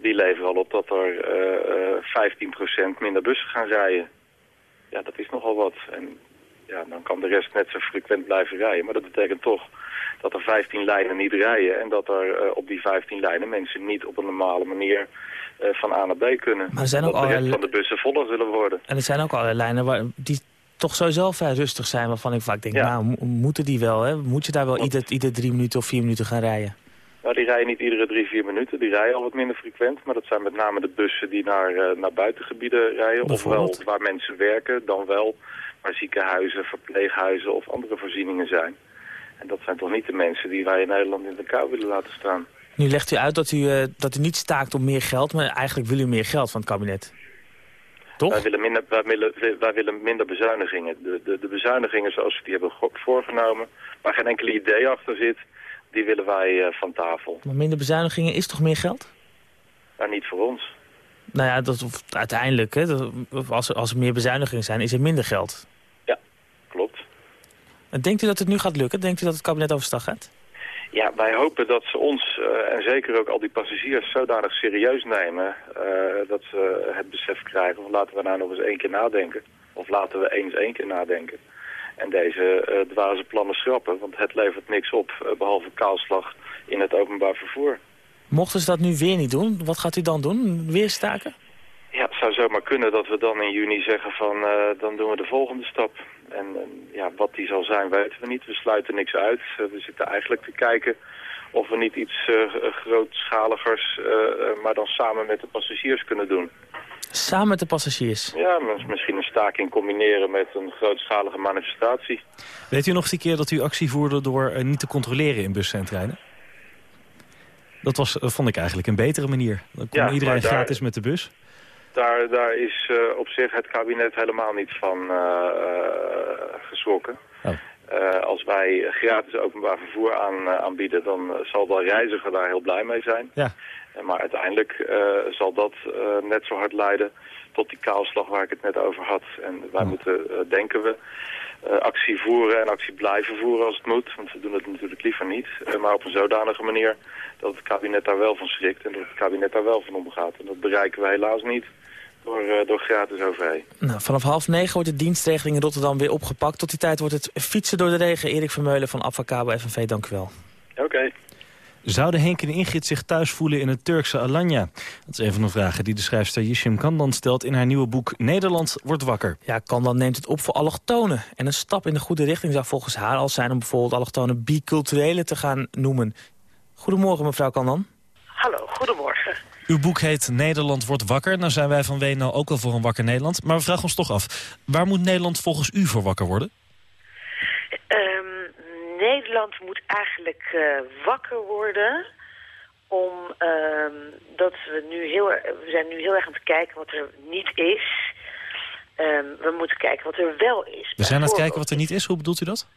Die leveren al op dat er eh, eh, 15% minder bussen gaan rijden. Ja, dat is nogal wat. En ja, dan kan de rest net zo frequent blijven rijden. Maar dat betekent toch dat er 15 lijnen niet rijden. En dat er eh, op die 15 lijnen mensen niet op een normale manier eh, van A naar B kunnen. Maar er zijn ook dat de rest van de bussen voller zullen worden. En er zijn ook allerlei lijnen waar, die toch sowieso vrij rustig zijn. Waarvan ik vaak denk, nou, mo- moeten die wel? Hè? Moet je daar wel ieder, ieder drie minuten of vier minuten gaan rijden? Nou, die rijden niet iedere drie, vier minuten. Die rijden al wat minder frequent. Maar dat zijn met name de bussen die naar, eh, naar buitengebieden rijden. Ofwel waar mensen werken, dan wel waar ziekenhuizen, verpleeghuizen of andere voorzieningen zijn. En dat zijn toch niet de mensen die wij in Nederland in de kou willen laten staan. Nu legt u uit dat u, eh, dat u niet staakt om meer geld, maar eigenlijk wil u meer geld van het kabinet. Toch? Wij willen minder, wij willen, wij willen minder bezuinigingen. De, de, de bezuinigingen zoals we die hebben voorgenomen, waar geen enkel idee achter zit, die willen wij eh, van tafel. Maar minder bezuinigingen is toch meer geld? Maar niet voor ons. Nou ja, dat, of uiteindelijk, hè, dat, als, er, als er meer bezuinigingen zijn, is er minder geld. Klopt. En denkt u dat het nu gaat lukken? Denkt u dat het kabinet overstag gaat? Ja, wij hopen dat ze ons eh, en zeker ook al die passagiers zodanig serieus nemen eh, dat ze het besef krijgen van laten we nou nog eens één keer nadenken. Of laten we eens één keer nadenken. En deze eh dwaze plannen schrappen, want het levert niks op eh, behalve kaalslag in het openbaar vervoer. Mochten ze dat nu weer niet doen, wat gaat u dan doen? Weer staken? Ja, het zou zomaar kunnen dat we dan in juni zeggen van dan doen we de volgende stap. En ja, wat die zal zijn weten we niet. We sluiten niks uit. Eh, we zitten eigenlijk te kijken of we niet iets eh, grootschaligers, eh, eh, maar dan samen met de passagiers kunnen doen. Samen met de passagiers. Ja, mis- misschien een staking combineren met een grootschalige manifestatie. Weet u nog eens die keer dat u actie voerde door niet te controleren in bussen en treinen? Dat was, vond ik eigenlijk een betere manier. Dan kon Ja, iedereen daar- gratis met de bus. Daar, daar is eh, op zich het kabinet helemaal niet van eh, eh, geschrokken. Oh. Als wij gratis openbaar vervoer aan, aanbieden, dan zal de reiziger daar heel blij mee zijn. Ja. Maar uiteindelijk zal dat net zo hard leiden tot die kaalslag waar ik het net over had. En wij moeten, eh, denken we, eh, actie voeren en actie blijven voeren als het moet. Want we doen het natuurlijk liever niet. Eh, maar op een zodanige manier dat het kabinet daar wel van schrikt en dat het kabinet daar wel van omgaat. En dat bereiken we helaas niet door, door gratis OV. Nou, vanaf half negen wordt de dienstregeling in Rotterdam weer opgepakt. Tot die tijd wordt het fietsen door de regen. Erik Vermeulen van Advocabo FNV, dank u wel. Oké. Zouden Henk en Ingrid zich thuis voelen in het Turkse Alanya? Dat is een van de vragen die de schrijfster Yishim Kandan stelt... in haar nieuwe boek Nederland wordt wakker. Ja, Kandan neemt het op voor allochtonen. En een stap in de goede richting zou volgens haar al zijn... om bijvoorbeeld allochtonen biculturele te gaan noemen. Goedemorgen, mevrouw Kandan. Hallo, goedemorgen. Uw boek heet Nederland wordt wakker. Nou zijn wij van WNL ook al voor een wakker Nederland. Maar we vragen ons toch af, waar moet Nederland volgens u voor wakker worden? Nederland moet eigenlijk eh, wakker worden om ehm, dat we nu heel we zijn nu heel erg aan het kijken wat er niet is. Ehm, we moeten kijken wat er wel is. We zijn aan het kijken wat er niet is. Hoe bedoelt u dat?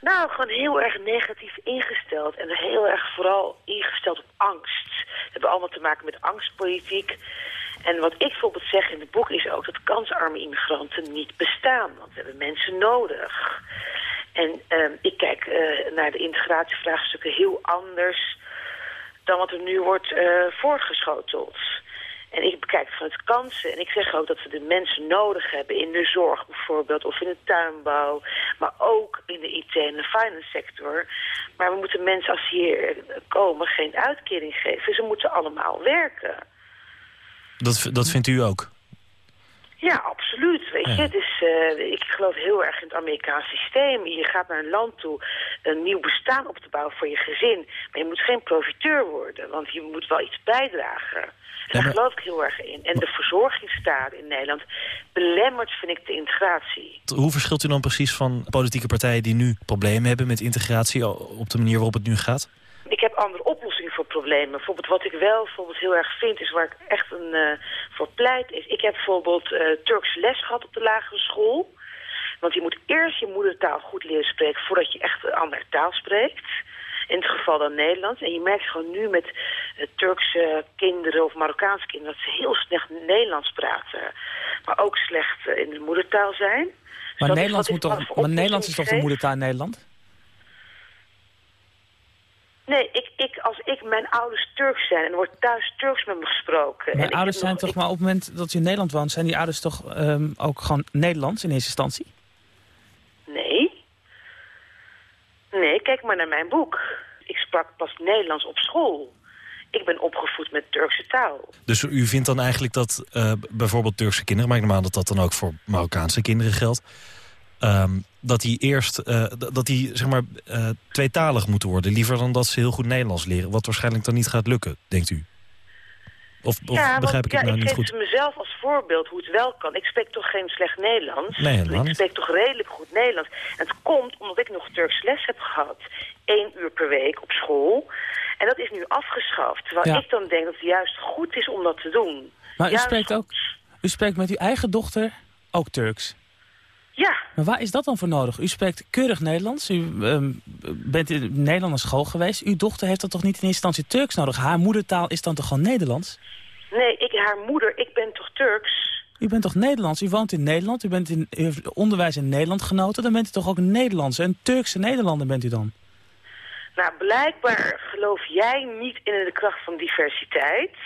Nou, gewoon heel erg negatief ingesteld. En heel erg vooral ingesteld op angst. We hebben allemaal te maken met angstpolitiek. En wat ik bijvoorbeeld zeg in het boek is ook dat kansarme immigranten niet bestaan. Want we hebben mensen nodig. En ehm, ik kijk eh, naar de integratievraagstukken heel anders dan wat er nu wordt eh, voorgeschoteld. En ik bekijk vanuit kansen. En ik zeg ook dat we de mensen nodig hebben in de zorg bijvoorbeeld... of in de tuinbouw, maar ook in de IT en de finance sector. Maar we moeten mensen als ze hier komen geen uitkering geven. Ze moeten allemaal werken. Dat, dat vindt u ook? Ja, absoluut. Weet je, dus, ik geloof heel erg in het Amerikaanse systeem. Je gaat naar een land toe een nieuw bestaan op te bouwen voor je gezin. Maar je moet geen profiteur worden, want je moet wel iets bijdragen. En daar geloof ik heel erg in. En de verzorgingsstaat in Nederland belemmert, vind ik, de integratie. Hoe verschilt u dan precies van politieke partijen die nu problemen hebben met integratie op de manier waarop het nu gaat? Ik heb andere oplossingen voor problemen. Bijvoorbeeld wat ik wel bijvoorbeeld heel erg vind, is waar ik echt een, eh, voor pleit, is... Ik heb bijvoorbeeld eh Turks les gehad op de lagere school. Want je moet eerst je moedertaal goed leren spreken voordat je echt een andere taal spreekt. In het geval dan Nederlands. En je merkt gewoon nu met eh, Turkse kinderen of Marokkaanse kinderen... dat ze heel slecht Nederlands praten. Maar ook slecht in de moedertaal zijn. Dus Maar, Nederlands, wat moet toch, maar Nederlands is toch de moedertaal in Nederland? Nee, ik, ik, als ik mijn ouders Turks zijn en er wordt thuis Turks met me gesproken. en Mijn ouders zijn nog- toch, maar op het moment dat je in Nederland woont... zijn die ouders toch ehm, ook gewoon Nederlands in eerste instantie? Nee. Nee, kijk maar naar mijn boek. Ik sprak pas Nederlands op school. Ik ben opgevoed met Turkse taal. Dus u vindt dan eigenlijk dat eh, bijvoorbeeld Turkse kinderen... maar ik neem aan dat dat dan ook voor Marokkaanse kinderen geldt... ehm, dat die eerst eh, dat die, zeg maar, eh, tweetalig moeten worden... liever dan dat ze heel goed Nederlands leren. Wat waarschijnlijk dan niet gaat lukken, denkt u? Of, of ja, begrijp want, ik ja, het nou ik niet geef goed? mezelf als voorbeeld hoe het wel kan. Ik spreek toch geen slecht Nederlands? Nee, helemaal Ik spreek toch redelijk goed Nederlands. En het komt omdat ik nog Turks les heb gehad. Eén uur per week op school. En dat is nu afgeschaft. Terwijl Ja. ik dan denk dat het juist goed is om dat te doen. Maar u spreekt, ook, u spreekt met uw eigen dochter ook Turks? Ja. Maar waar is dat dan voor nodig? U spreekt keurig Nederlands. U ehm, bent in Nederland naar school geweest. Uw dochter heeft dat toch niet in eerste instantie Turks nodig? Haar moedertaal is dan toch gewoon Nederlands? Nee, ik, haar moeder, ik ben toch Turks? U bent toch Nederlands? U woont in Nederland. U, bent in, u heeft onderwijs in Nederland genoten. Dan bent u toch ook een Nederlandse, een Turkse Nederlander bent u dan? Nou, blijkbaar geloof jij niet in de kracht van diversiteit.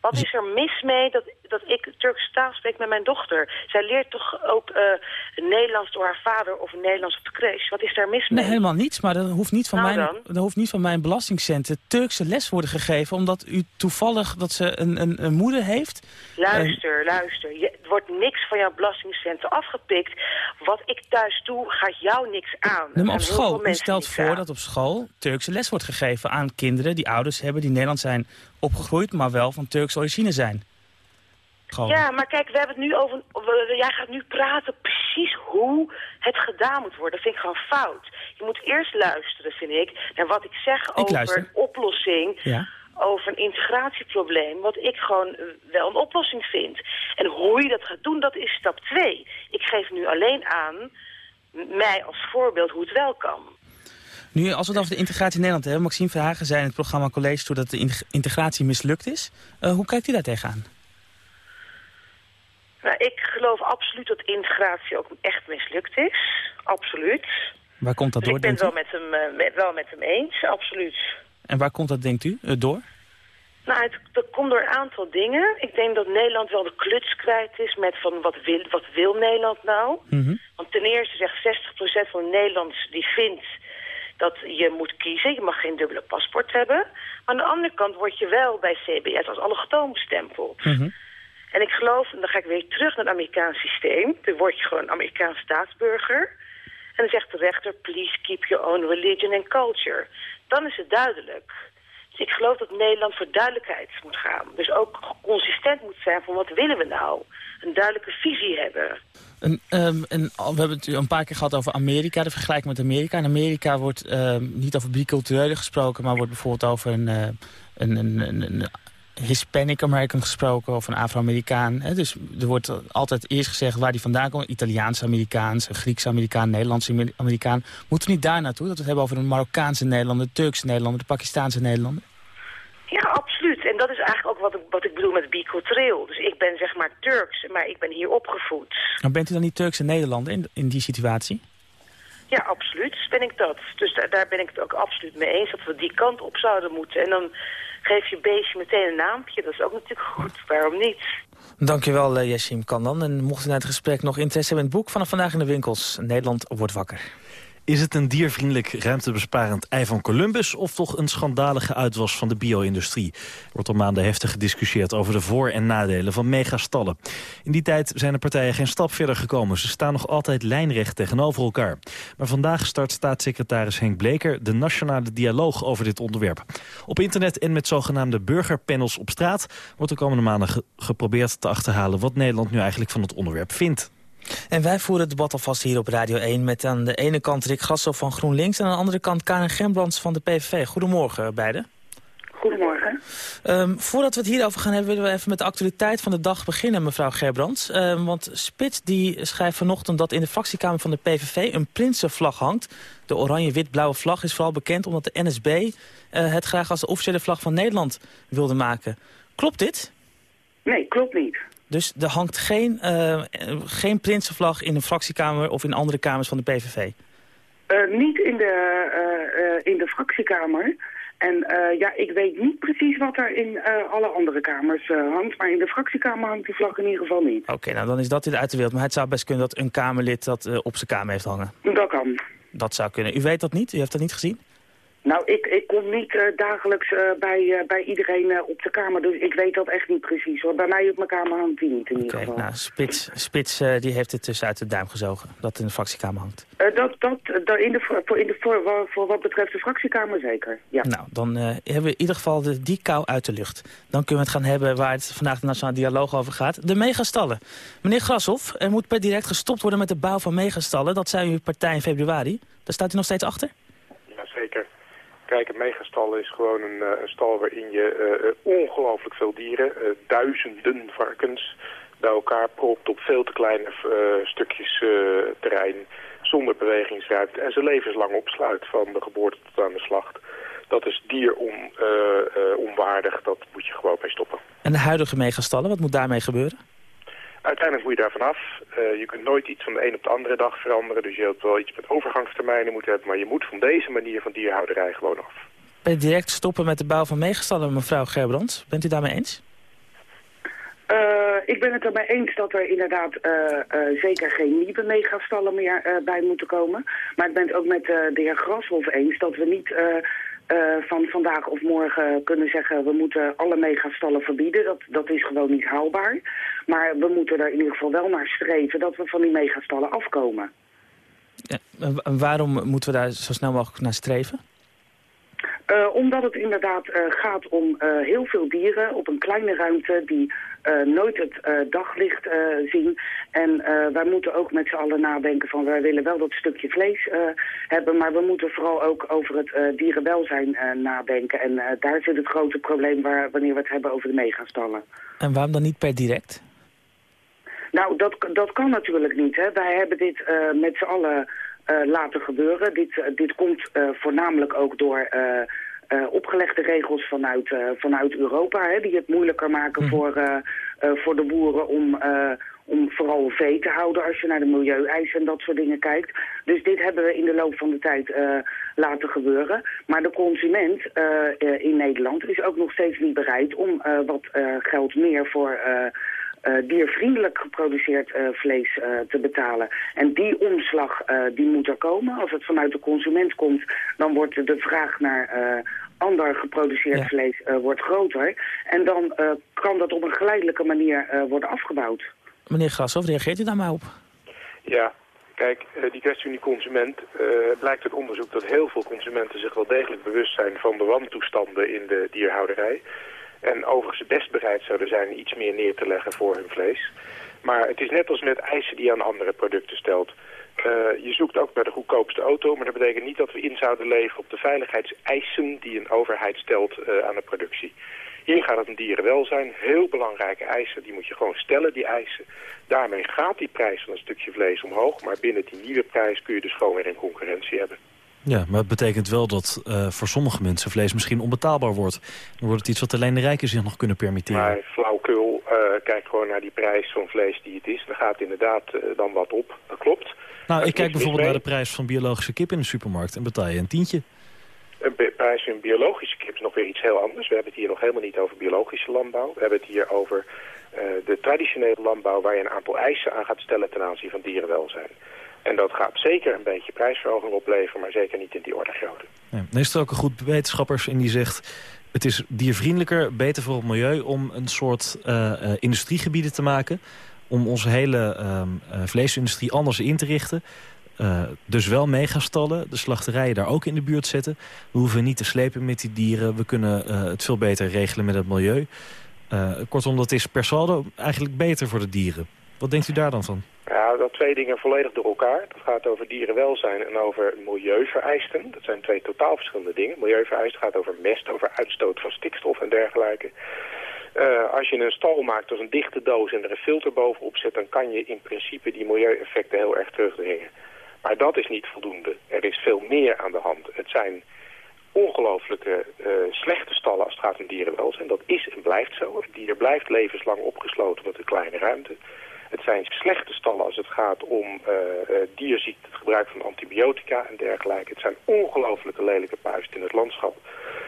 Wat is er mis mee dat, dat ik Turkse taal spreek met mijn dochter? Zij leert toch ook eh, Nederlands door haar vader of Nederlands op de crash? Wat is daar mis mee? Nee, helemaal niets. Maar er hoeft niet van, Nou mijn, dan? hoeft niet van mijn belastingcenten Turkse les worden gegeven... omdat u toevallig dat ze een, een, een moeder heeft. Luister, luister. Je, er wordt niks van jouw belastingcenten afgepikt. Wat ik thuis doe, gaat jou niks aan. Nee, maar op school, u stelt voor aan. dat op school Turkse les wordt gegeven aan kinderen die ouders hebben... die Nederland zijn opgegroeid, maar wel van Turkse origine zijn. Gewoon. Ja, maar kijk, we hebben het nu over... we- jij gaat nu praten precies hoe het gedaan moet worden. Dat vind ik gewoon fout. Je moet eerst luisteren, vind ik, naar wat ik zeg over luister. een oplossing... Ja. over een integratieprobleem, wat ik gewoon eh, wel een oplossing vind. En hoe je dat gaat doen, dat is stap twee. Ik geef nu alleen aan, mij als voorbeeld, hoe het wel kan. Nu, als we het over de integratie in Nederland hebben... Maxime Verhagen zei in het programma College toe dat de in- integratie mislukt is. Eh, hoe kijkt u daar tegenaan? Nou, ik geloof absoluut dat integratie ook echt mislukt is. Absoluut. Waar komt dat Dus door, ik ben het wel u? met, hem, eh, met- wel met hem eens, absoluut. En waar komt dat, denkt u, eh, door? Nou, het, dat komt door een aantal dingen. Ik denk dat Nederland wel de kluts kwijt is met van wat wil, wat wil Nederland nou? Mhm. Want ten eerste zegt 60% van de Nederlanders die vindt dat je moet kiezen. Je mag geen dubbele paspoort hebben. Maar aan de andere kant word je wel bij CBS als allochtoon bestempeld. En ik geloof, en dan ga ik weer terug naar het Amerikaans systeem. Dan word je gewoon Amerikaans staatsburger. En dan zegt de rechter, please keep your own religion and culture. Dan is het duidelijk. Dus ik geloof dat Nederland voor duidelijkheid moet gaan. Dus ook consistent moet zijn van wat willen we nou? Een duidelijke visie hebben. Een, ehm, we hebben het een paar keer gehad over Amerika, de vergelijking met Amerika. In Amerika wordt ehm, niet over biculturele gesproken, maar wordt bijvoorbeeld over een, eh, een, een, een Hispanic American gesproken of een Afro-Amerikaan. Dus er wordt altijd eerst gezegd waar die vandaan komt. Italiaans-Amerikaans, Grieks-Amerikaan, Nederlands-Amerikaan. Moeten we niet daar naartoe? Dat we het hebben over een Marokkaanse Nederlander, Turkse Nederlander, de Pakistaanse Nederlander? Ja, absoluut. En dat is eigenlijk ook wat ik, wat ik bedoel met bicultureel. Dus ik ben zeg maar Turks, maar ik ben hier opgevoed. Maar bent u dan niet Turkse Nederlander in, in die situatie? Ja, absoluut ben ik dat. Dus daar, daar ben ik het ook absoluut mee eens dat we die kant op zouden moeten. En dan geef je beestje meteen een naampje. Dat is ook natuurlijk goed. Waarom niet? Dankjewel, uh, Yashim Kandan. En mocht u na het gesprek nog interesse hebben in het boek... vanaf vandaag in de winkels, Nederland wordt wakker. Is het een diervriendelijk, ruimtebesparend ei van Columbus... of toch een schandalige uitwas van de bio-industrie? Er wordt al maanden heftig gediscussieerd over de voor- en nadelen van megastallen. In die tijd zijn de partijen geen stap verder gekomen. Ze staan nog altijd lijnrecht tegenover elkaar. Maar vandaag start staatssecretaris Henk Bleker... de nationale dialoog over dit onderwerp. Op internet en met zogenaamde burgerpanels op straat... wordt de komende maanden ge- geprobeerd te achterhalen... wat Nederland nu eigenlijk van het onderwerp vindt. En wij voeren het debat alvast hier op Radio 1... met aan de ene kant Rick Grassel van GroenLinks... en aan de andere kant Karen Gembrands van de PVV. Goedemorgen, beiden. Goedemorgen. Ehm, voordat we het hierover gaan hebben, willen we even met de actualiteit van de dag beginnen, mevrouw Gerbrands. Ehm, want Spits die schrijft vanochtend dat in de fractiekamer van de PVV een prinsenvlag hangt. De oranje-wit-blauwe vlag is vooral bekend omdat de NSB eh, het graag als de officiële vlag van Nederland wilde maken. Klopt dit? Nee, klopt niet. Dus er hangt geen, eh, geen prinsenvlag in de fractiekamer of in andere kamers van de PVV? Eh, niet in de, eh, in de fractiekamer. En ja, ik weet niet precies wat er in alle andere kamers hangt. Maar in de fractiekamer hangt die vlag in ieder geval niet. Oké, nou dan is dat weer uit de wereld. Maar het zou best kunnen dat een Kamerlid dat op zijn kamer heeft hangen. Dat kan. Dat zou kunnen. U weet dat niet? U heeft dat niet gezien? Nou, ik, ik kom niet eh, dagelijks eh, bij, eh, bij iedereen op de kamer. Dus ik weet dat echt niet precies hoor. Bij mij op mijn kamer hangt die niet in ieder geval. nou, Spits, Spits die heeft het dus uit de duim gezogen. Dat in de fractiekamer hangt. Dat, dat, dat in de, voor, in de, voor, voor, wat betreft de fractiekamer zeker, ja. Nou, dan hebben we in ieder geval de, die kou uit de lucht. Dan kunnen we het gaan hebben waar het vandaag de Nationale Dialoog over gaat. De megastallen. Meneer Grashoff, er moet per direct gestopt worden met de bouw van megastallen. Dat zei uw partij in februari. Daar staat u nog steeds achter? Kijk, een megastal is gewoon een, eh, een stal waarin je eh, ongelooflijk veel dieren, duizenden varkens, bij elkaar propt op veel te kleine stukjes terrein, zonder bewegingsruimte en ze levenslang opsluit van de geboorte tot aan de slacht. Dat is dieronwaardig, dat moet je gewoon mee stoppen. En de huidige megastallen, wat moet daarmee gebeuren? Uiteindelijk moet je daar vanaf. Eh, je kunt nooit iets van de een op de andere dag veranderen. Dus je hebt wel iets met overgangstermijnen moeten hebben. Maar je moet van deze manier van dierhouderij gewoon af. Per direct stoppen met de bouw van megastallen, mevrouw Gerbrands. Bent u daarmee eens? Eh, ik ben het ermee eens dat er inderdaad eh, eh, zeker geen nieuwe megastallen meer eh, bij moeten komen. Maar ik ben het ook met de heer Grashoff eens dat we niet eh, van vandaag of morgen kunnen zeggen... we moeten alle megastallen verbieden. Dat, dat is gewoon niet haalbaar. Maar we moeten er in ieder geval wel naar streven dat we van die megastallen afkomen. Ja, en waarom moeten we daar zo snel mogelijk naar streven? Eh, omdat het inderdaad eh, gaat om heel veel dieren op een kleine ruimte die nooit het eh, daglicht eh, zien. En eh, wij moeten ook met z'n allen nadenken van wij willen wel dat stukje vlees eh, hebben, maar we moeten vooral ook over het eh, dierenwelzijn eh, nadenken. En eh, daar zit het grote probleem waar, wanneer we het hebben over de megastallen. En waarom dan niet per direct? Nou, dat, dat kan natuurlijk niet. Hè. Wij hebben dit eh, met z'n allen eh, laten gebeuren. Dit, eh, dit komt eh, voornamelijk ook door eh, eh, opgelegde regels vanuit, eh, vanuit Europa... Hè, die het moeilijker maken voor, eh, eh, voor de boeren om, eh, om vooral vee te houden... als je naar de milieueisen en dat soort dingen kijkt. Dus dit hebben we in de loop van de tijd eh, laten gebeuren. Maar de consument eh, eh, in Nederland is ook nog steeds niet bereid... om eh, wat eh, geld meer voor... eh, diervriendelijk geproduceerd eh, vlees eh, te betalen. En die omslag eh, die moet er komen. Als het vanuit de consument komt, dan wordt de vraag naar eh, ander geproduceerd Ja. vlees eh, wordt groter. En dan eh, kan dat op een geleidelijke manier eh, worden afgebouwd. Meneer Grashoff, reageert u daar maar op? Ja, kijk, die kwestie van die consument eh, blijkt uit onderzoek dat heel veel consumenten zich wel degelijk bewust zijn van de wantoestanden in de dierhouderij. En overigens best bereid zouden zijn iets meer neer te leggen voor hun vlees. Maar het is net als met eisen die je aan andere producten stelt. Eh, je zoekt ook naar de goedkoopste auto, maar dat betekent niet dat we in zouden leven op de veiligheidseisen die een overheid stelt eh, aan de productie. Hier gaat het om dierenwelzijn, heel belangrijke eisen, die moet je gewoon stellen, die eisen. Daarmee gaat die prijs van een stukje vlees omhoog, maar binnen die nieuwe prijs kun je dus gewoon weer een concurrentie hebben. Ja, maar het betekent wel dat eh, voor sommige mensen vlees misschien onbetaalbaar wordt. Dan wordt het iets wat alleen de rijken zich nog kunnen permitteren. Maar flauwkul, eh, kijk gewoon naar die prijs van vlees die het is. Dan gaat inderdaad eh, dan wat op, dat klopt. nou, ik kijk bijvoorbeeld naar de prijs van biologische kip in de supermarkt en betaal je een tientje. Een prijs van biologische kip is nog weer iets heel anders. We hebben het hier nog helemaal niet over biologische landbouw. We hebben het hier over de traditionele landbouw... waar je een aantal eisen aan gaat stellen ten aanzien van dierenwelzijn. En dat gaat zeker een beetje prijsverhoging opleveren... maar zeker niet in die orde grootte. Ja, is er ook een groep wetenschappers en die zegt... het is diervriendelijker, beter voor het milieu... om een soort eh, eh, industriegebieden te maken... om onze hele ehm, eh, vleesindustrie anders in te richten. Dus wel megastallen, de slachterijen daar ook in de buurt zetten. We hoeven niet te slepen met die dieren. We kunnen het veel beter regelen met het milieu. Kortom, dat is per saldo eigenlijk beter voor de dieren. Wat denkt u daar dan van? Ja, dat twee dingen volledig door elkaar. Dat gaat over dierenwelzijn en over milieuvereisten. Dat zijn twee totaal verschillende dingen. Milieuvereisten gaat over mest, over uitstoot van stikstof en dergelijke. Eh, als je een stal maakt als een dichte doos en er een filter bovenop zet... dan kan je in principe die milieueffecten heel erg terugdringen. Maar dat is niet voldoende. Er is veel meer aan de hand. Het zijn ongelooflijke eh, slechte stallen als het gaat om dierenwelzijn. Dat is en blijft zo. Het dier blijft levenslang opgesloten met een kleine ruimte. Het zijn slechte stallen als het gaat om eh eh, dierziekte, het gebruik van antibiotica en dergelijke. Het zijn ongelooflijke lelijke puisten in het landschap.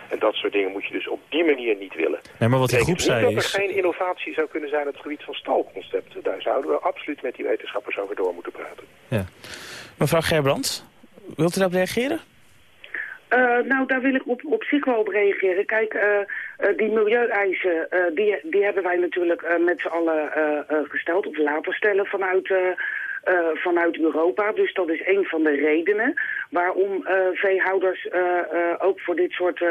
En dat soort dingen moet je dus op die manier niet willen. Nee, maar wat die Betekent groep niet zei dat is... er geen innovatie zou kunnen zijn op het gebied van stalconcepten. Daar zouden we absoluut met die wetenschappers over door moeten praten. Ja. Mevrouw Gerbrands, wilt u daarop reageren? Eh, nou, daar wil ik op, op zich wel op reageren. Kijk, eh, eh, die milieueisen, eh, die, die hebben wij natuurlijk eh, met z'n allen gesteld, of laten stellen vanuit, vanuit Europa. Dus dat is een van de redenen waarom eh, veehouders eh, eh, ook voor dit soort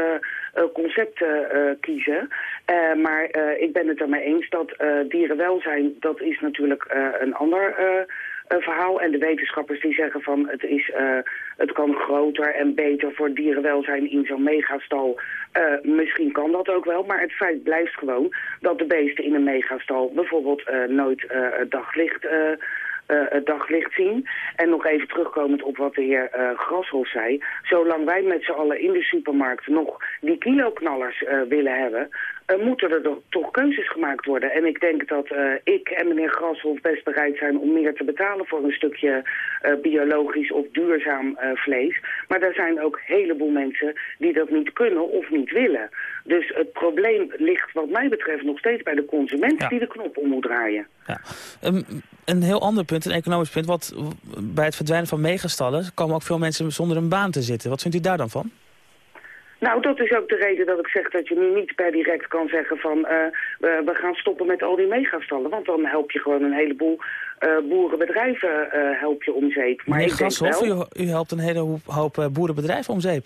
concepten kiezen. Maar ik ben het ermee eens dat dierenwelzijn, dat is natuurlijk een ander... een verhaal. En de wetenschappers die zeggen van het, is, eh, het kan groter en beter voor dierenwelzijn in zo'n megastal. Eh, misschien kan dat ook wel, maar het feit blijft gewoon dat de beesten in een megastal bijvoorbeeld eh, nooit daglicht... het daglicht zien. En nog even terugkomend op wat de heer eh Grashoff zei. Zolang wij met z'n allen in de supermarkt nog die kiloknallers willen hebben... eh, moeten er toch- keuzes gemaakt worden. En ik denk dat eh, ik en meneer Grashoff best bereid zijn om meer te betalen... voor een stukje eh, biologisch of duurzaam vlees. Maar er zijn ook een heleboel mensen die dat niet kunnen of niet willen. Dus het probleem ligt wat mij betreft nog steeds bij de consument... die de knop om moet draaien. Een, een heel ander punt, een economisch punt. Wat, bij het verdwijnen van megastallen komen ook veel mensen zonder een baan te zitten. Wat vindt u daar dan van? Nou, dat is ook de reden dat ik zeg dat je nu niet per direct kan zeggen van... eh, we, we gaan stoppen met al die megastallen. Want dan help je gewoon een heleboel eh, boerenbedrijven eh, help je om zeep. Maar Meneer Grashoff, wel... u, u helpt een hele hoop, hoop boerenbedrijven om zeep.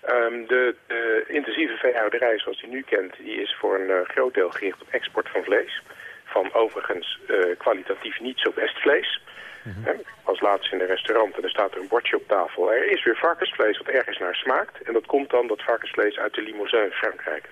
Ehm, de, de intensieve veehouderij zoals u nu kent, die is voor een groot deel gericht op export van vlees. Van overigens eh, kwalitatief niet zo best vlees. Hè, als laatst in een restaurant en er staat er een bordje op tafel. Er is weer varkensvlees wat ergens naar smaakt. En dat komt dan dat varkensvlees uit de Limousin in Frankrijk.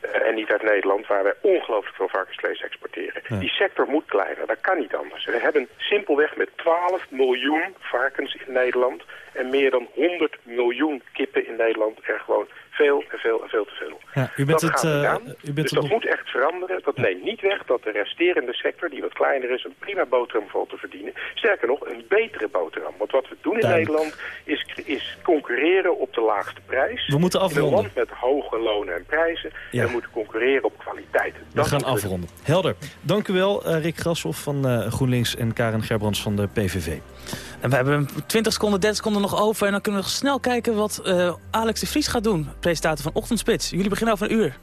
Eh, en niet uit Nederland, waar we ongelooflijk veel varkensvlees exporteren. Die sector moet kleiner, dat kan niet anders. We hebben simpelweg met 12 miljoen varkens in Nederland... en meer dan 100 miljoen kippen in Nederland er gewoon veel en veel en veel te veel. Ja, u bent dat het, aan. u bent dus dat moet echt veranderen. Dat neemt niet weg dat de resterende sector, die wat kleiner is, een prima boterham valt te verdienen. Sterker nog, een betere boterham. Want wat we doen in Duidelijk. Nederland is, is concurreren op de laagste prijs. We moeten In een afronden. land met hoge lonen en prijzen. Ja. En we moeten concurreren op kwaliteit. We gaan afronden. Helder. Dank u wel, eh, Rick Grashoff van eh, GroenLinks en Karen Gerbrands van de PVV. En we hebben 20 seconden, 30 seconden nog over. En dan kunnen we nog snel kijken wat eh, Alex de Vries gaat doen. Presentator van Ochtendspits. Jullie beginnen over een uur.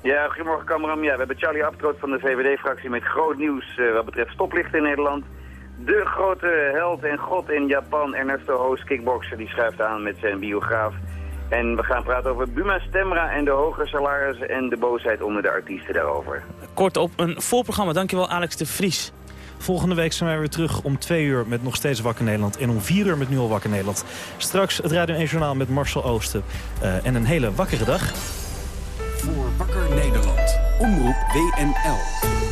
Ja, goedemorgen Kameram. Ja, we hebben Charlie Abtroot van de VVD-fractie met groot nieuws eh, wat betreft stoplichten in Nederland. De grote held en god in Japan, Ernesto Hoos, kickbokser, die schuift aan met zijn biograaf. En we gaan praten over Buma Stemra en de hoge salarissen en de boosheid onder de artiesten daarover. Kort op een vol programma. Dankjewel Alex de Vries. Volgende week zijn wij weer terug om twee uur met nog steeds Wakker Nederland. En om vier uur met Nu al Wakker Nederland. Straks het Radio 1 Journaal met Marcel Oosten. Eh, en een hele wakkere dag. Voor Wakker Nederland. Omroep WNL.